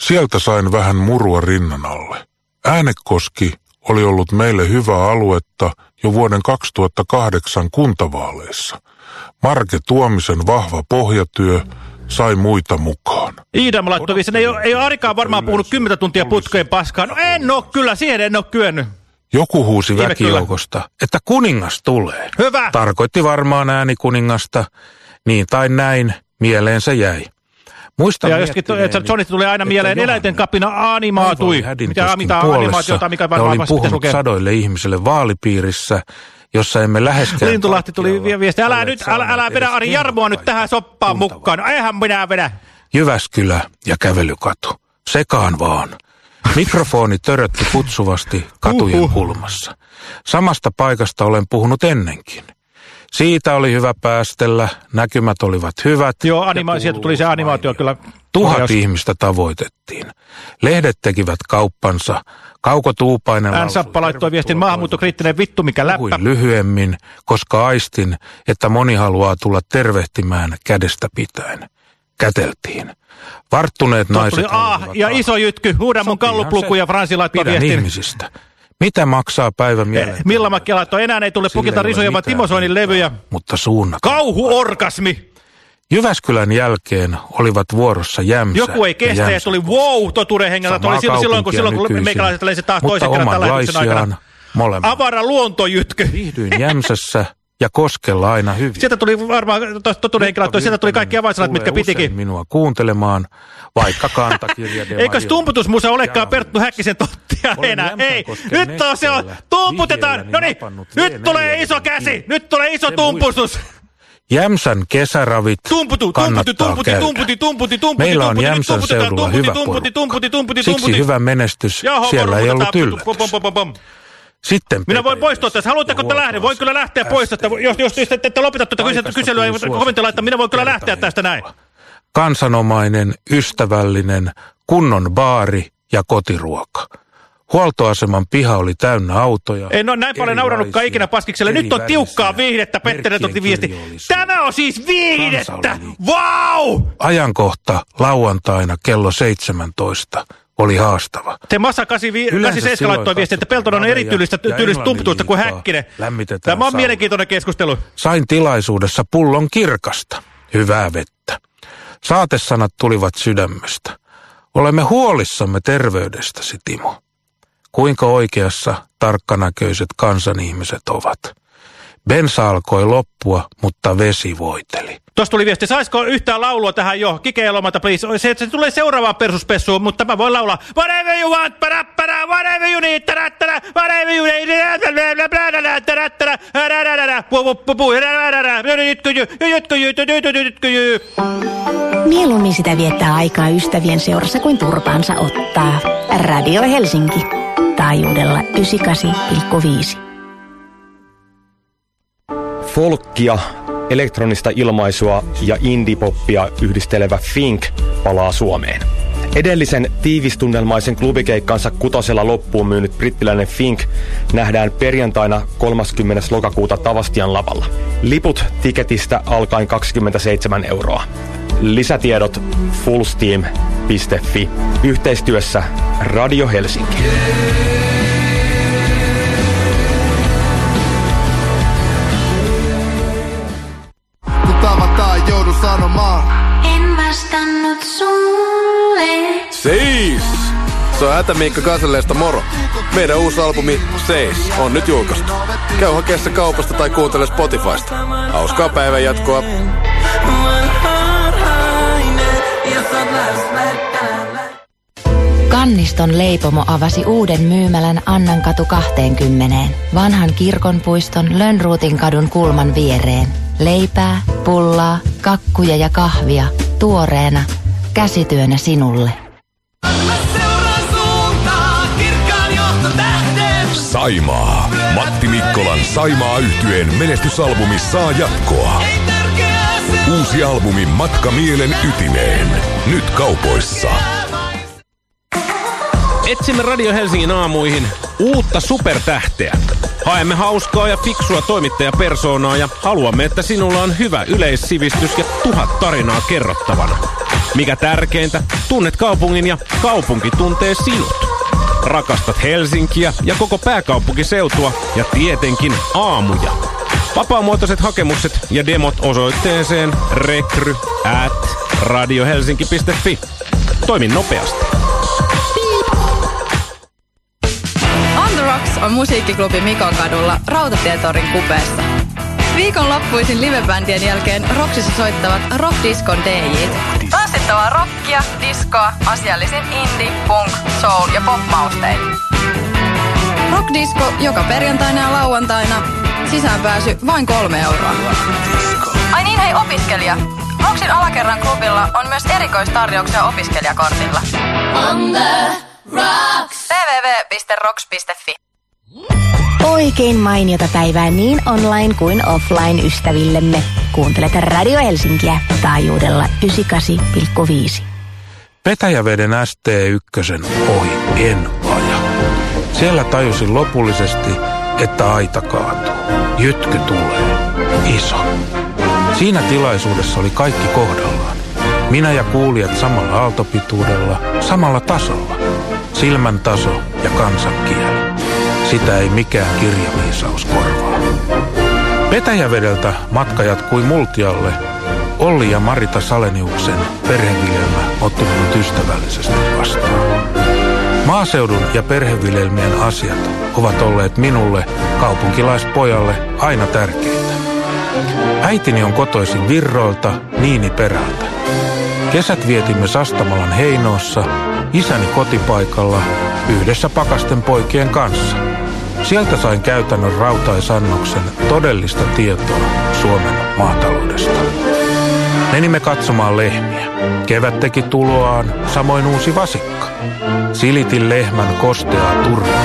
Sieltä sain vähän murua rinnan alle. Äänekoski oli ollut meille hyvää aluetta jo vuoden 2008 kuntavaaleissa. Marke Tuomisen vahva pohjatyö sai muita mukaan. Iidam laittoi. Ei, ole- ei ole Arikaan varmaan puhunut 10 tuntia putkeen paskaan. No en oo kyllä, siihen en oo kyennyt. Joku huusi Ihme väkijoukosta, että kuningas tulee. Hyvä! Tarkoitti varmaan äänikuningasta. Niin tai näin, mieleen se jäi. Muistan Ja joskin to- että Johnista tulee aina mieleen eläinten kapina animaatui. Mitä, mitä animaatiota, mikä varmaan olin puhunut lukea. sadoille ihmisille vaalipiirissä, jossa emme läheskään... Lintulahti tuli vie- viesti. Älä nyt, älä, älä vedä Ari Jarmoa nyt tähän soppaan mukaan. No, eihän minä vedä. Jyväskylä ja kävelykatu. Sekaan vaan. Mikrofoni törötti kutsuvasti katujen Uhuh. kulmassa. Samasta paikasta olen puhunut ennenkin. Siitä oli hyvä päästellä, näkymät olivat hyvät. Joo, anima- sieltä tuli se animaatio kyllä. Tuhat Korjaus. ihmistä tavoitettiin. Lehdet tekivät kauppansa. Kauko Tuupainen Hän Sappa laittoi viestin maahanmuuttokriittinen vittu, mikä läppä. Puhuin lyhyemmin, koska aistin, että moni haluaa tulla tervehtimään kädestä pitäen. Käteltiin. Varttuneet naiset tuli A halusivat ja iso jytky. Huudan mun kallupluku ja Fransi laittoi viestin. ihmisistä. Mitä maksaa päivä mieleen? Milla Makki laittoi, enää ei tule pukilta risuja, vaan Timo Soinin levyjä. Mutta suunnat. Kauhuorgasmi. Jyväskylän jälkeen olivat vuorossa Jämsä Joku ei kestä ja Jämsä. tuli wow, totuuden hengellä. Oli silloin, silloin, kun, silloin, kun meikäläiset lensi taas toisen kerran tällä aikana. molemmat. Avara luontojytky. Viihdyin Jämsässä ja koskella aina hyvin. Sieltä tuli varmaan totuuden henkilö, sieltä tuli kaikki avainsanat, mitkä pitikin. minua kuuntelemaan, vaikka kantakirja Eikös tumputusmusa olekaan Perttu Häkkisen tottia enää? Ei, nyt on se on, tumputetaan, no niin, nyt tulee iso käsi, nyt tulee iso tumpustus. Jämsän kesäravit Tumputu, kannattaa tumputi, käydä. tumputi, tumputi, tumputi, Meillä on Jämsän seudulla tumputi, hyvä tumputi, porukka. tumputi, tumputi, Siksi tumputi. hyvä menestys, siellä ei ollut yllätys. Sitten Minä voin poistua tässä. Haluatteko, että lähden? Voin kyllä lähteä pois tästä. Jos, jos, jos ette lopeta tuota kyselyä, kommenttia laittaa, minä voin kyllä lähteä tästä näin. kansanomainen, ystävällinen, kunnon baari ja kotiruoka. Huoltoaseman piha oli täynnä autoja. En ole näin paljon naurannutkaan ikinä paskikselle. Nyt on tiukkaa viihdettä. Petteri otti viesti. Tämä on siis viihdettä! Vau! Ajankohta lauantaina kello 17 oli haastava. Se Massa 87 silloin laittoi viesti, että Peltonen on erityylistä tyylistä tumputusta kuin Häkkinen. Lämmitetään Tämä on sauna. mielenkiintoinen keskustelu. Sain tilaisuudessa pullon kirkasta, hyvää vettä. Saatesanat tulivat sydämestä. Olemme huolissamme terveydestäsi, Timo. Kuinka oikeassa tarkkanäköiset kansanihmiset ovat. Bensa alkoi loppua, mutta vesi voiteli. Tuossa tuli viesti, saisiko yhtään laulua tähän jo? Kike ja lomata, please. Se, se tulee seuraavaan persuspessuun, mutta mä voin laulaa. Whatever you want, para, para, whatever you need, tara, tara, whatever you need, bla, bla, bla, bla, bla, bla, tara, tara, ra, ra, ra, ra, pu, pu, pu, pu, ra, ra, ra, ra, jytkyjy, jytkyjy, jytkyjy, jytkyjy. Mieluummin sitä viettää aikaa ystävien seurassa kuin turpaansa ottaa. Radio Helsinki. Taajuudella 98,5. Folkkia, elektronista ilmaisua ja indie-poppia yhdistelevä Fink palaa Suomeen. Edellisen tiivistunnelmaisen klubikeikkansa kutosella loppuun myynyt brittiläinen Fink nähdään perjantaina 30. lokakuuta Tavastian lavalla. Liput tiketistä alkaen 27 euroa. Lisätiedot fullsteam.fi. Yhteistyössä Radio Helsinki. Kun Se on Hätämiikka Kaseleesta moro. Meidän uusi albumi Seis on nyt julkaistu. Käy hakea se kaupasta tai kuuntele Spotifysta. Hauskaa päivän jatkoa. Kanniston leipomo avasi uuden myymälän Annankatu 20, vanhan kirkonpuiston Lönnruutin kadun kulman viereen. Leipää, pullaa, kakkuja ja kahvia, tuoreena, käsityönä sinulle. Saimaa. Matti Mikkolan Saimaa yhtyeen menestysalbumi saa jatkoa. Uusi albumi Matka mielen ytimeen. Nyt kaupoissa. Etsimme Radio Helsingin aamuihin uutta supertähteä. Haemme hauskaa ja fiksua toimittajapersoonaa ja haluamme, että sinulla on hyvä yleissivistys ja tuhat tarinaa kerrottavana. Mikä tärkeintä, tunnet kaupungin ja kaupunki tuntee sinut. Rakastat Helsinkiä ja koko pääkaupunkiseutua ja tietenkin aamuja. Vapaamuotoiset hakemukset ja demot osoitteeseen rekry at radiohelsinki.fi. Toimi nopeasti. On the Rocks on musiikkiklubi Mikon kadulla Rautatietorin kupeessa. Viikonloppuisin livebändien jälkeen Roksissa soittavat Rock Discon DJt. Tanssittavaa rockia, diskoa, asiallisin indie, punk, soul ja pop-maustein. Rock Disco joka perjantaina ja lauantaina. Sisäänpääsy vain kolme euroa. Ai niin hei opiskelija! Rocksin alakerran klubilla on myös erikoistarjouksia opiskelijakortilla. On the rocks. www.rocks.fi Oikein mainiota päivää niin online kuin offline ystävillemme. Kuuntelet Radio Helsinkiä taajuudella 98,5. Petäjäveden ST1 ohi en aja. Siellä tajusin lopullisesti, että aita kaatuu. Jytky tulee. Iso. Siinä tilaisuudessa oli kaikki kohdallaan. Minä ja kuulijat samalla aaltopituudella, samalla tasolla. Silmän taso ja kansan kieli. Sitä ei mikään kirjaviisaus korvaa. Petäjävedeltä matka jatkui Multialle. Olli ja Marita Saleniuksen perheviljelmä otti minut ystävällisesti vastaan. Maaseudun ja perheviljelmien asiat ovat olleet minulle, kaupunkilaispojalle, aina tärkeitä. Äitini on kotoisin Virroilta, Niini perältä. Kesät vietimme Sastamalan Heinoossa, isäni kotipaikalla, yhdessä pakasten poikien kanssa. Sieltä sain käytännön rautaisannoksen todellista tietoa Suomen maataloudesta. Menimme katsomaan lehmiä. Kevät teki tuloaan, samoin uusi vasikka. Silitin lehmän kosteaa turvaa.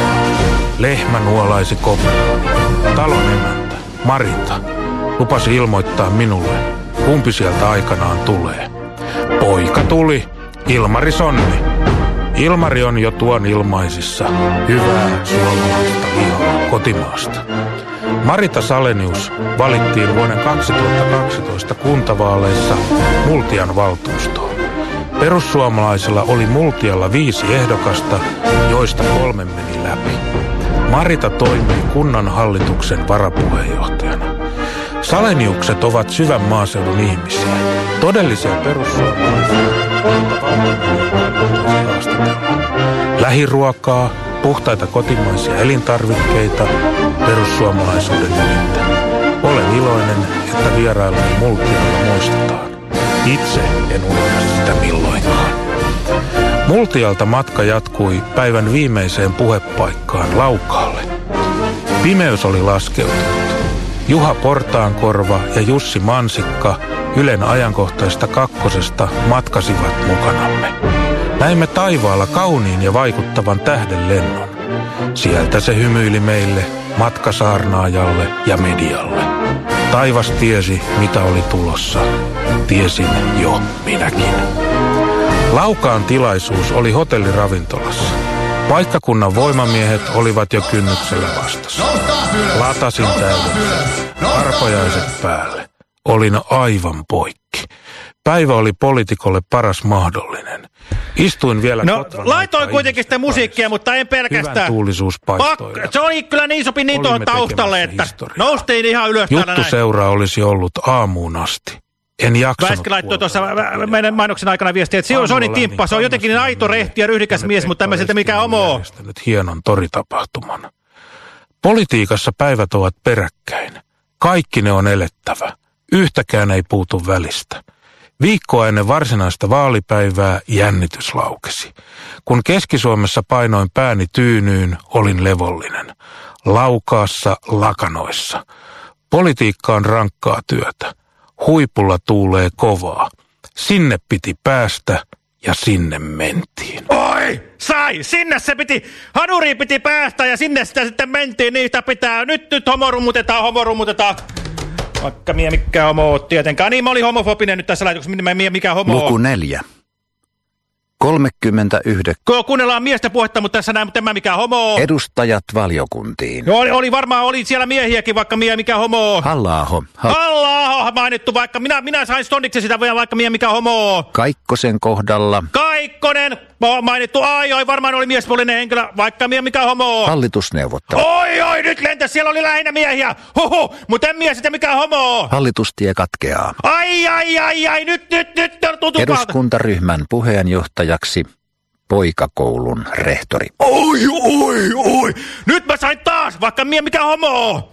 Lehmä nuolaisi komeroon. Talon emäntä, Marita, lupasi ilmoittaa minulle, kumpi sieltä aikanaan tulee. Poika tuli, Ilmari Sonni. Ilmari on jo tuon ilmaisissa hyvää suomalaista lihaa kotimaasta. Marita Salenius valittiin vuoden 2012 kuntavaaleissa Multian valtuustoon. Perussuomalaisilla oli Multialla viisi ehdokasta, joista kolme meni läpi. Marita toimii kunnan hallituksen varapuheenjohtajana. Saleniukset ovat syvän maaseudun ihmisiä, todellisia perussuomalaisia. Lähiruokaa, puhtaita kotimaisia elintarvikkeita, perussuomalaisuuden ydintä. Olen iloinen, että vierailuni Multialla muistetaan. Itse en unohda sitä milloinkaan. Multialta matka jatkui päivän viimeiseen puhepaikkaan Laukaalle. Pimeys oli laskeutunut. Juha Portaankorva ja Jussi Mansikka Ylen ajankohtaista kakkosesta matkasivat mukanamme. Näimme taivaalla kauniin ja vaikuttavan tähden lennon. Sieltä se hymyili meille, matkasaarnaajalle ja medialle. Taivas tiesi, mitä oli tulossa. Tiesin jo minäkin. Laukaan tilaisuus oli hotelliravintolassa. Paikkakunnan voimamiehet olivat jo kynnyksellä vastassa. Latasin täydeksi. Arpajaiset päälle. Olin aivan poikki. Päivä oli poliitikolle paras mahdollinen. Istuin vielä No, laitoin kuitenkin sitä musiikkia, mutta en Hyvän pelkästään. tuulisuus paistoi. Pak- se oli kyllä niin sopi niin tuohon taustalle, että tekemässä noustiin ihan ylös täällä näin. Juttuseura olisi ollut aamuun asti. En jaksanut. Väiskö laittoi tuossa meidän mainoksen aikana viestiä, että se on Aamulla niin timppa, se on jotenkin niin aito, rehti ja ryhdikäs mies, mutta mikään homo oo. järjestänyt hienon toritapahtuman. Politiikassa päivät ovat peräkkäin. Kaikki ne on elettävä. Yhtäkään ei puutu välistä. Viikkoa ennen varsinaista vaalipäivää jännitys laukesi. Kun Keski-Suomessa painoin pääni tyynyyn, olin levollinen. Laukaassa lakanoissa. Politiikka on rankkaa työtä. Huipulla tuulee kovaa. Sinne piti päästä ja sinne mentiin. Oi, sai, sinne se piti, hanuriin piti päästä ja sinne sitä sitten mentiin, niistä pitää, nyt nyt homorummutetaan, homorummutetaan. Vaikka mie mikä homo tietenkään. Niin mä olin homofobinen nyt tässä minä mie mikä homo Luku neljä. 39 Ku- Kuunnellaan miestä puhetta, mutta tässä näin, mutta en mä mikä homo edustajat valiokuntiin. No, oli, oli varmaan, oli siellä miehiäkin, vaikka mie mikä homo. Halla-aho, ha- Allah mainittu, vaikka minä, minä sain stondiksi sitä vaikka mie mikä homo. Kaikkosen kohdalla Kaikkonen, ma- mainittu, ai oi, varmaan oli miespuolinen henkilö, vaikka mie mikä homo hallitusneuvottelu. Oi, oi, nyt lentäs, siellä oli lähinnä miehiä. Huhu, mutta en mies sitä mikä homo. Hallitustie katkeaa. Ai, ai, ai, ai, nyt, nyt, nyt, tutukaa. Eduskuntaryhmän puheenjohtajaksi poikakoulun rehtori. Oi, oi, oi, nyt mä sain taas, vaikka mie mikä homo on.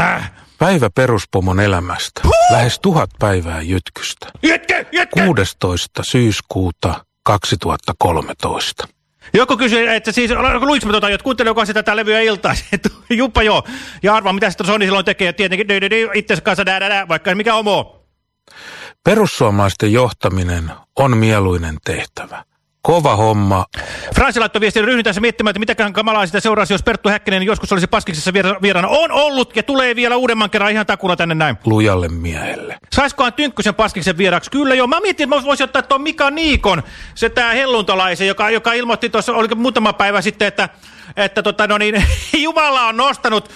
Äh, Päivä peruspomon elämästä. Lähes tuhat päivää jytkystä. jytke, jytke. 16. syyskuuta 2013. Joku kysyi, että siis, luitko mä tota, että kuunteleeko se tätä levyä iltaisin? Juppa joo. Ja arvaa, mitä sitten Sony silloin tekee. Tietenkin itsensä kanssa dää, dää, vaikka mikä homo. Perussuomalaisten johtaminen on mieluinen tehtävä. Kova homma. Fransi laittoi viestin, ryhdyn tässä miettimään, että mitäköhän kamalaa sitä seurasi, jos Perttu Häkkinen joskus olisi Paskiksessa viera- vieraana. On ollut ja tulee vielä uudemman kerran ihan takulla tänne näin. lujalle miehelle. Saiskohan Tynkkysen Paskiksen vieraksi? Kyllä joo. Mä mietin, että mä voisin ottaa tuon Mika Niikon, se tää helluntalaisen, joka, joka ilmoitti tuossa, oliko muutama päivä sitten, että, että tota, no niin, Jumala on nostanut,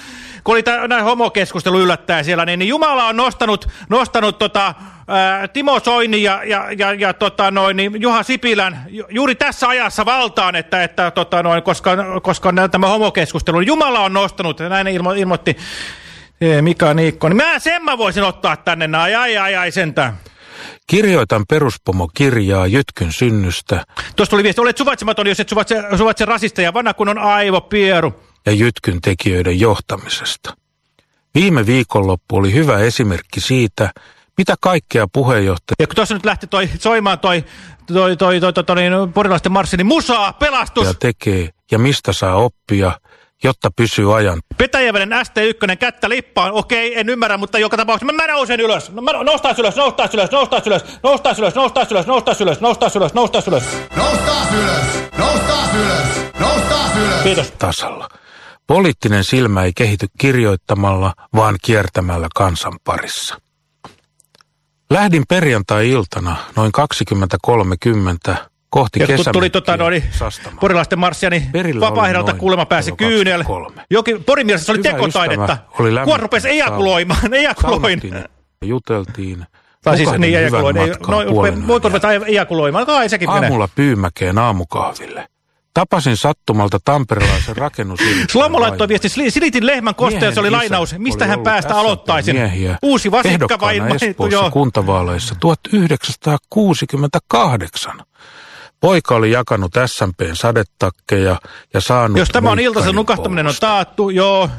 kun oli tämä homokeskustelu yllättäen siellä, niin, niin Jumala on nostanut, nostanut tota, ää, Timo Soini ja, ja, ja, ja tota noin, niin Juha Sipilän ju, juuri tässä ajassa valtaan, että, että tota noin, koska, koska tämä homokeskustelu, Jumala on nostanut, näin ilmo, ilmoitti eh, Mika Niikko. Niin mä sen mä voisin ottaa tänne, ai ai ai, ai sentään. Kirjoitan peruspomo-kirjaa Jytkyn synnystä Tuosta tuli viesti, olet suvaitsematon, jos et suvaitse, suvaitse rasisteja, vanha kun on aivopieru. ja Jytkyn tekijöiden johtamisesta. Viime viikonloppu oli hyvä esimerkki siitä, mitä kaikkea puheenjohtaja... Ja kun tuossa nyt lähti toi, soimaan toi, toi, toi, toi, toi, toi niin porilaisten marssi, niin musaa, pelastus! Ja tekee ja mistä saa oppia, jotta pysyy ajan. Petäjäveden ST1, kättä lippaan, okei, en ymmärrä, mutta joka tapauksessa mä, mä nousen ylös. No, mä noustaan ylös, noustaan ylös, noustaan ylös, noustaan ylös, noustaan ylös, noustaan ylös, noustaan ylös, noustaan ylös. Noustaan ylös, noustaan ylös, noustaan ylös. Kiitos. Tasalla. Poliittinen silmä ei kehity kirjoittamalla, vaan kiertämällä kansan parissa. Lähdin perjantai-iltana noin 20.30 kohti Ja kun tuli tota, noin, Sastamaa. porilaisten marssia, niin Perillä oli vapaa noin kuulemma pääsi kyynel. 23. Jokin, Porin mielessä se oli Hyvä tekotaidetta. oli Kuor rupesi ejakuloimaan, ejakuloin. Juteltiin. Tai siis niin ejakuloin. No, voiko ruveta ejakuloimaan? Kai sekin menee. Aamulla Pyymäkeen aamukahville. Tapasin sattumalta tamperelaisen rakennusyrittäjän Slomo laittoi viesti, "Sli- silitin lehmän kosteessa oli Miehen lainaus. Mistä oli hän päästä aloittaisin? Miehiä Uusi vasikka vai Espoossa joo. kuntavaaleissa 1968. Poika oli jakanut SMPn sadetakkeja ja saanut Jos tämä on Muikkarin nukahtaminen on taattu, joo.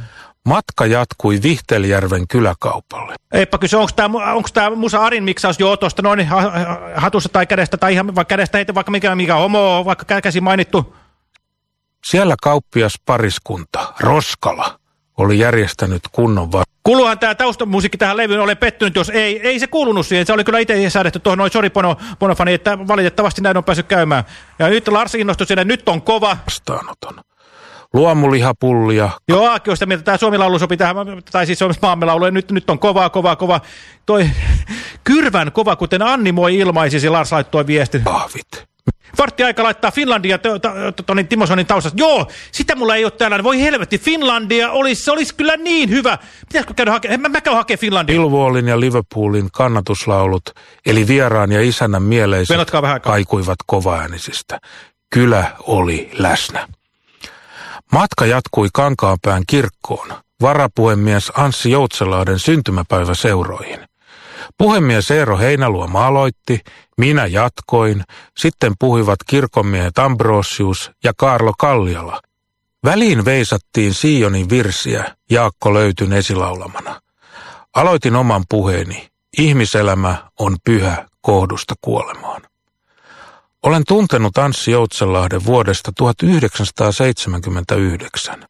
Matka jatkui Vihtelijärven kyläkaupalle. Eipä kysy, onko tämä onks tää Musa Arin miksaus jo tuosta noin ha- ha- hatussa tai kädestä, tai ihan vaikka kädestä heitä vaikka mikä, mikä homo, vaikka kä- käsi mainittu. Siellä kauppias pariskunta, Roskala, oli järjestänyt kunnon va- Kuuluuhan tämä taustamusiikki tähän levyyn, olen pettynyt, jos ei. Ei se kuulunut siihen, se oli kyllä itse säädetty tuohon noin Sori Bono, Bonofani, että valitettavasti näin on päässyt käymään. Ja nyt Lars innostui siellä, nyt on kova. vastaanoton. Luomulihapullia, Joo, Aaki on sitä mieltä, tämä Suomi-laulu sopii tähän, tai siis maamme laulu, nyt, nyt on kova, kova, kova. Toi kyrvän kova, kuten Anni Moi ilmaisisi, Lars laittoi viestin. kahvit. Vartti aika laittaa Finlandia to, to, to, to, niin Timo Sonin taustasta. Joo, sitä mulla ei ole täällä. Voi helvetti, Finlandia olisi, se olisi kyllä niin hyvä. Pitäisikö käydä hakemaan? Mä, mä käyn hakemaan Finlandia. Millwallin ja Liverpoolin kannatuslaulut, eli vieraan ja isännän mieleiset, vähän kaikuivat kovaäänisistä. Kylä oli läsnä. Matka jatkui Kankaanpään kirkkoon, varapuhemies Anssi Joutselahden syntymäpäiväseuroihin. Puhemies Eero Heinäluoma aloitti, minä jatkoin, sitten puhuivat kirkonmiehet Ambrosius ja Karlo Kalliala. Väliin veisattiin Sionin virsiä Jaakko Löytyn esilaulamana. Aloitin oman puheeni. Ihmiselämä on pyhä kohdusta kuolemaan. Olen tuntenut Anssi Joutsenlahden vuodesta 1979.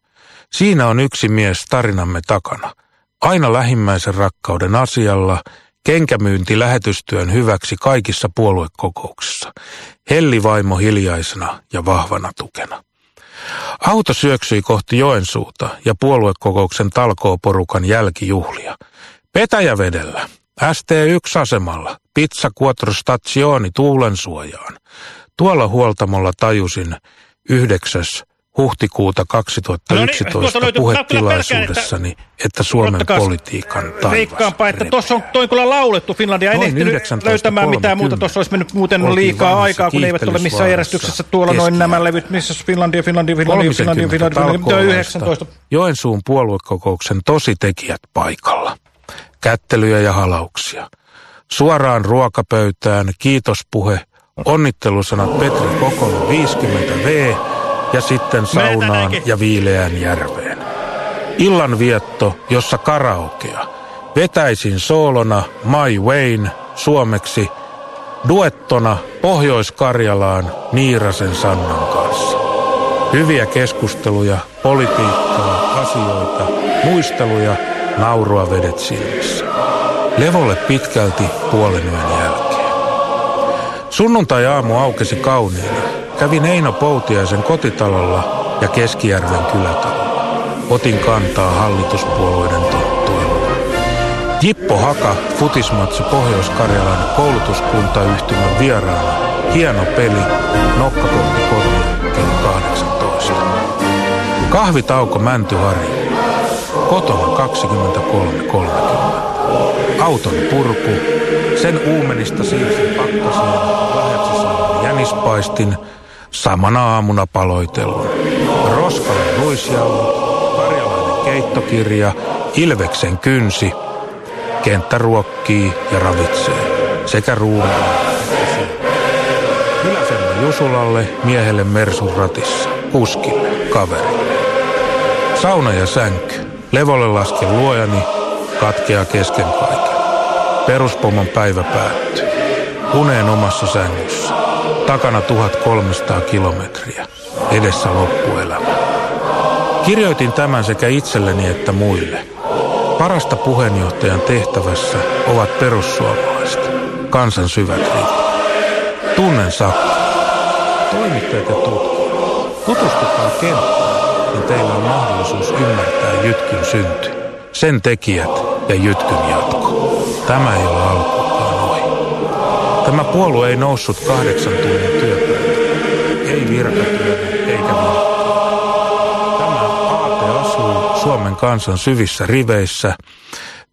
Siinä on yksi mies tarinamme takana. Aina lähimmäisen rakkauden asialla, kenkämyynti lähetystyön hyväksi kaikissa puoluekokouksissa. Helli vaimo hiljaisena ja vahvana tukena. Auto syöksyi kohti Joensuuta ja puoluekokouksen talkooporukan jälkijuhlia. Petäjävedellä, ST1-asemalla, pizza quattro stazioni tuulensuojaan. Tuolla huoltamolla tajusin 9. huhtikuuta 2011 No niin, puhetilaisuudessani, että Suomen Odottakaa, politiikan taivas Veikkaanpa, että tuossa on toi kyllä laulettu Finlandia. En ehtinyt 19.30. löytämään mitään muuta. Tuossa olisi mennyt muuten Oltiin liikaa vanhassa aikaa, kun ne eivät ole missään järjestyksessä tuolla noin nämä levyt. Missä Finlandia, Finlandia, Finlandia, Finlandia, 30 Finlandia, Finlandia, talkoolaista 19. Joensuun puoluekokouksen tositekijät paikalla. Kättelyjä ja halauksia. Suoraan ruokapöytään kiitospuhe, onnittelusanat Petri Kokonen 50V ja sitten saunaan ja viileään järveen. Illanvietto, jossa karaokea. Vetäisin soolona My Wayne suomeksi duettona Pohjois-Karjalaan Niirasen Sannan kanssa. Hyviä keskusteluja, politiikkaa, asioita, muisteluja, naurua vedet silmissä. Levolle pitkälti puolen yön jälkeen. Sunnuntai-aamu aukesi kauniina. Kävin Eino Poutiaisen kotitalolla ja Keskijärven kylätalolla. Otin kantaa hallituspuolueiden tonttuiluun. Jippo Haka, futismatsu Pohjois-Karjalan koulutuskuntayhtymän vieraana. Hieno peli, nokka kohti kotia kello 18. Kahvitauko Mäntyharju. Kotona 23.30. Auton purku. Sen uumenista siirsin pakkaseen lahjaksi jänispaistin. Samana aamuna paloitelun. Roskalan ruisjauhot, karjalainen keittokirja, Ilveksen kynsi. Kenttä ruokkii ja ravitsee. Sekä ruumiin Yläselmä Jusulalle, miehelle Mersun ratissa, kuskille, kaverille. Sauna ja sänky. Levolle lasken luojani, katkeaa kesken kaiken. Peruspomon päivä päättyy. Uneen omassa sängyssä. Takana 1300 kilometriä. Edessä loppuelämä. Kirjoitin tämän sekä itselleni että muille. Parasta puheenjohtajan tehtävässä ovat perussuomalaiset, kansan syvät rivit. Tunnen Sakko. Toimittajat ja tutkijat. Tutustukaa kenttään, niin teillä on mahdollisuus ymmärtää Jytkyn synty. Sen tekijät ja Jytkyn jatko. Tämä ei ole ohi. Tämä puolue ei noussut kahdeksan tunnin työpäivä. Ei virkatyönä eikä vilkkaa. Tämä aate asuu Suomen kansan syvissä riveissä.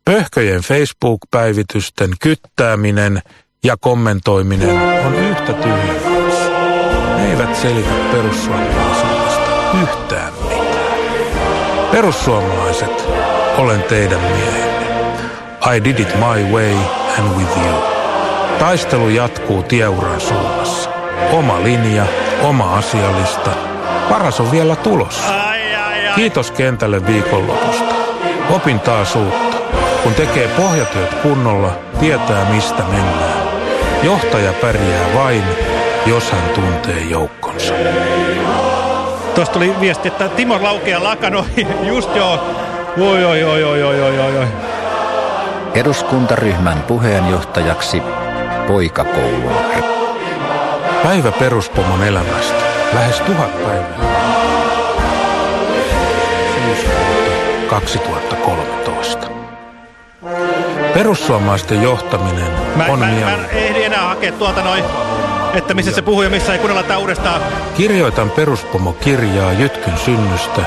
Pöhköjen Facebook-päivitysten kyttääminen ja kommentoiminen on yhtä tyhjä kanssa. Ne eivät selitä perussuomalaisuudesta yhtään mitään. Perussuomalaiset, olen teidän miehenne. I did it my way and with you. Taistelu jatkuu tieuran suunnassa. Oma linja, oma asialista. Paras on vielä tulossa. Kiitos kentälle viikonlopusta. Opin taas uutta. Kun tekee pohjatyöt kunnolla, tietää mistä mennään. Johtaja pärjää vain, jos hän tuntee joukkonsa. Tuosta tuli viesti, että Timo Laukea lakanoi. Just joo. Oi, oi, oi, oi, oi, oi, oi, oi. Eduskuntaryhmän puheenjohtajaksi poikakoululari. Päivä peruspomon elämästä. Lähes tuhat päivää. Syyskuuta 2013. Perussuomalaisten johtaminen Mä, on mä, mä en ehdi enää hakea tuolta noin, että missä se puhuu ja missä ei kuunnella tää uudestaan. Kirjoitan peruspomo-kirjaa Jytkyn synnystä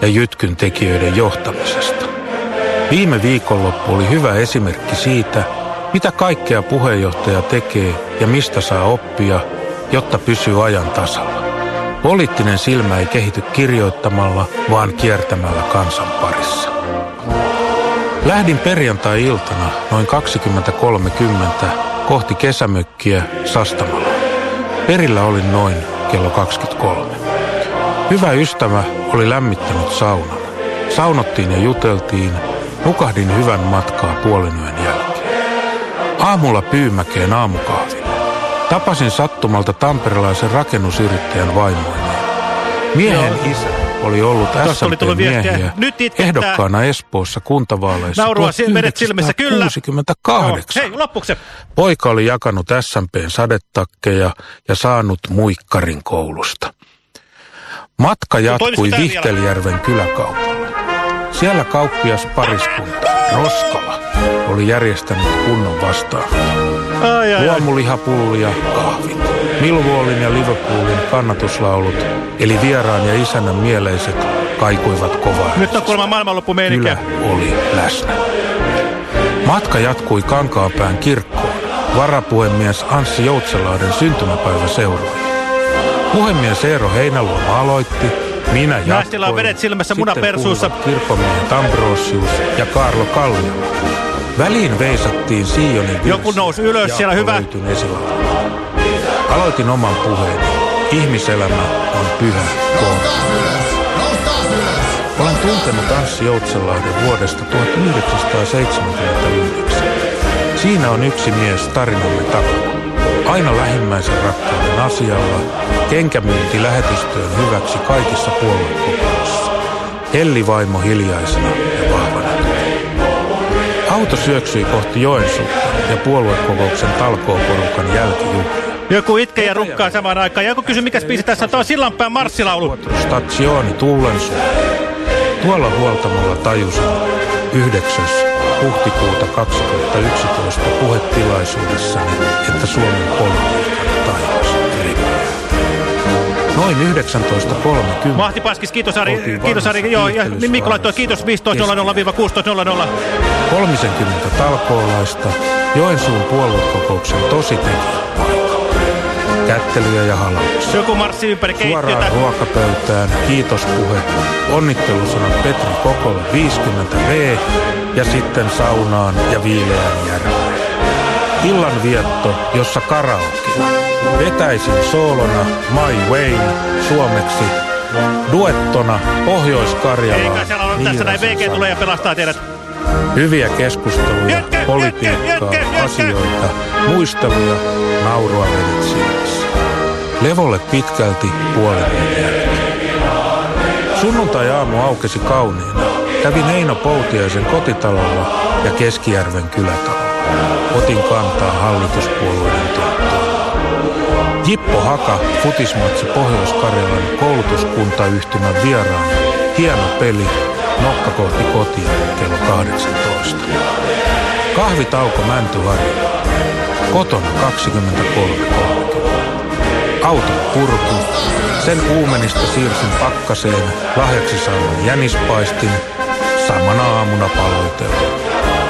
ja Jytkyn tekijöiden johtamisesta. Viime viikonloppu oli hyvä esimerkki siitä, mitä kaikkea puheenjohtaja tekee ja mistä saa oppia, jotta pysyy ajan tasalla. Poliittinen silmä ei kehity kirjoittamalla, vaan kiertämällä kansan parissa. Lähdin perjantai-iltana noin 20.30 kohti kesämökkiä Sastamalla. Perillä olin noin kello 23. Hyvä ystävä oli lämmittänyt saunan. Saunottiin ja juteltiin, nukahdin hyvän matkaa puolen yön jälkeen. Aamulla Pyymäkeen aamukahville. Tapasin sattumalta tamperelaisen rakennusyrittäjän vaimoineen. Miehen Joo. isä oli ollut. SMP-miehiä Nyt itkettää. ehdokkaana Espoossa kuntavaaleissa Naurua vedet silmissä, kyllä. 1968. Hei, loppuksi se. Poika oli jakanut SMPn sadetakkeja ja saanut muikkarin koulusta. Matka jatkui? Vihtelijärven kyläkaupalle. Siellä kauppias pariskunta, Roskala, oli järjestänyt kunnon vastaan. Ai, ai, ai. Luomulihapullia, kahvit. Millwallin ja Liverpoolin kannatuslaulut, eli vieraan ja isännän mieleiset, kaikuivat kovaa. Nyt on kuulemma maailmanloppumeininkiä. Kylä oli läsnä. Matka jatkui Kankaanpään kirkkoon. Varapuhemies Anssi Joutselahden syntymäpäivä seurui. Puhemies Eero Heinäluoma aloitti, minä jatkoin. Naistilla on vedet silmässä, muna Sitten persuussa. puhuivat kirkonmiehet Ambrosius ja Karlo Kallio. Väliin veisattiin virsi. Joku nousi ylös siellä, hyvä. Aloitin oman puheeni. Ihmiselämä on pyhä kohta. Olen tuntenut Anssi Joutsenlahden vuodesta 1979. Siinä on yksi mies tarinamme takana. Aina lähimmäisen rakkauden asialla, kenkämyynti lähetystyön hyväksi kaikissa puoluekokouksissa. Elli vaimo hiljaisena ja vahvana. Auto syöksyi kohti Joensuuta ja puoluekokouksen talkooporukan jälkijuhlia. Joku itkee ja rukkaa samaan aikaan. Joku kysyy, mikä biisi tässä on. Tuo Sillanpään marssilaulu. Stazioni Tuulensuo. Tuolla huoltamolla tajusin 9. huhtikuuta 2011 puhetilaisuudessani, että Suomen politiikan taivas ripeää. Noin 19.30. Mahti Paskis, kiitos Ari. Kiitos Ari. Joo, ja. Mikko laittoi kiitos 15.00-16.00. 30 talkoolaista Joensuun puoluekokouksen tositekijät paikalla. Kättelyä ja halauksia. Joku marssi ympäri keittiötä. Suoraan ruokapäytään, kiitospuhe, onnittelusanat Petri Kokolle 50V ja sitten saunaan ja viileään järveen. Illan vietto, jossa karaoke. Vetäisin soolona My Wayne suomeksi. Duettona Eikä Pohjois-Karjalaan. siellä ole tässä näin VG tulee ja pelastaa teidät. Hyviä keskusteluja, politiikkaa, asioita, muisteluja, naurua silmissä. Levolle pitkälti puolen jälkeen. Sunnuntai-aamu aukesi kauniina. Kävin Eino Poutiaisen kotitalolla ja Keskijärven kylätalolla. Otin kantaa hallituspuolueiden tuottoon. Jippo Haka, futismatsi Pohjois-Karjalan koulutuskuntayhtymän vieraana. Hieno peli, nokka kohti kotia kello 18. Kahvitauko Mäntyharju. Kotona 23.30. Auto purku. Sen uumenista siirsin pakkaseen lahjaksi saamaan jänispaistin. Samana aamuna paloitelu.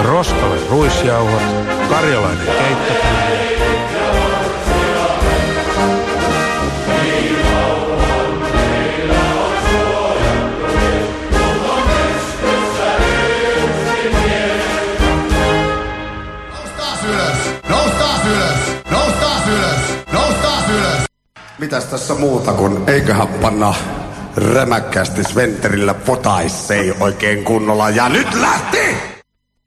Roskalle ruisjauhot, karjalainen keittopullo, ylös! Mitäs tässä muuta kuin eiköhän panna rämäkkästi Sventerillä potaissei oikein kunnolla. Ja nyt lähti!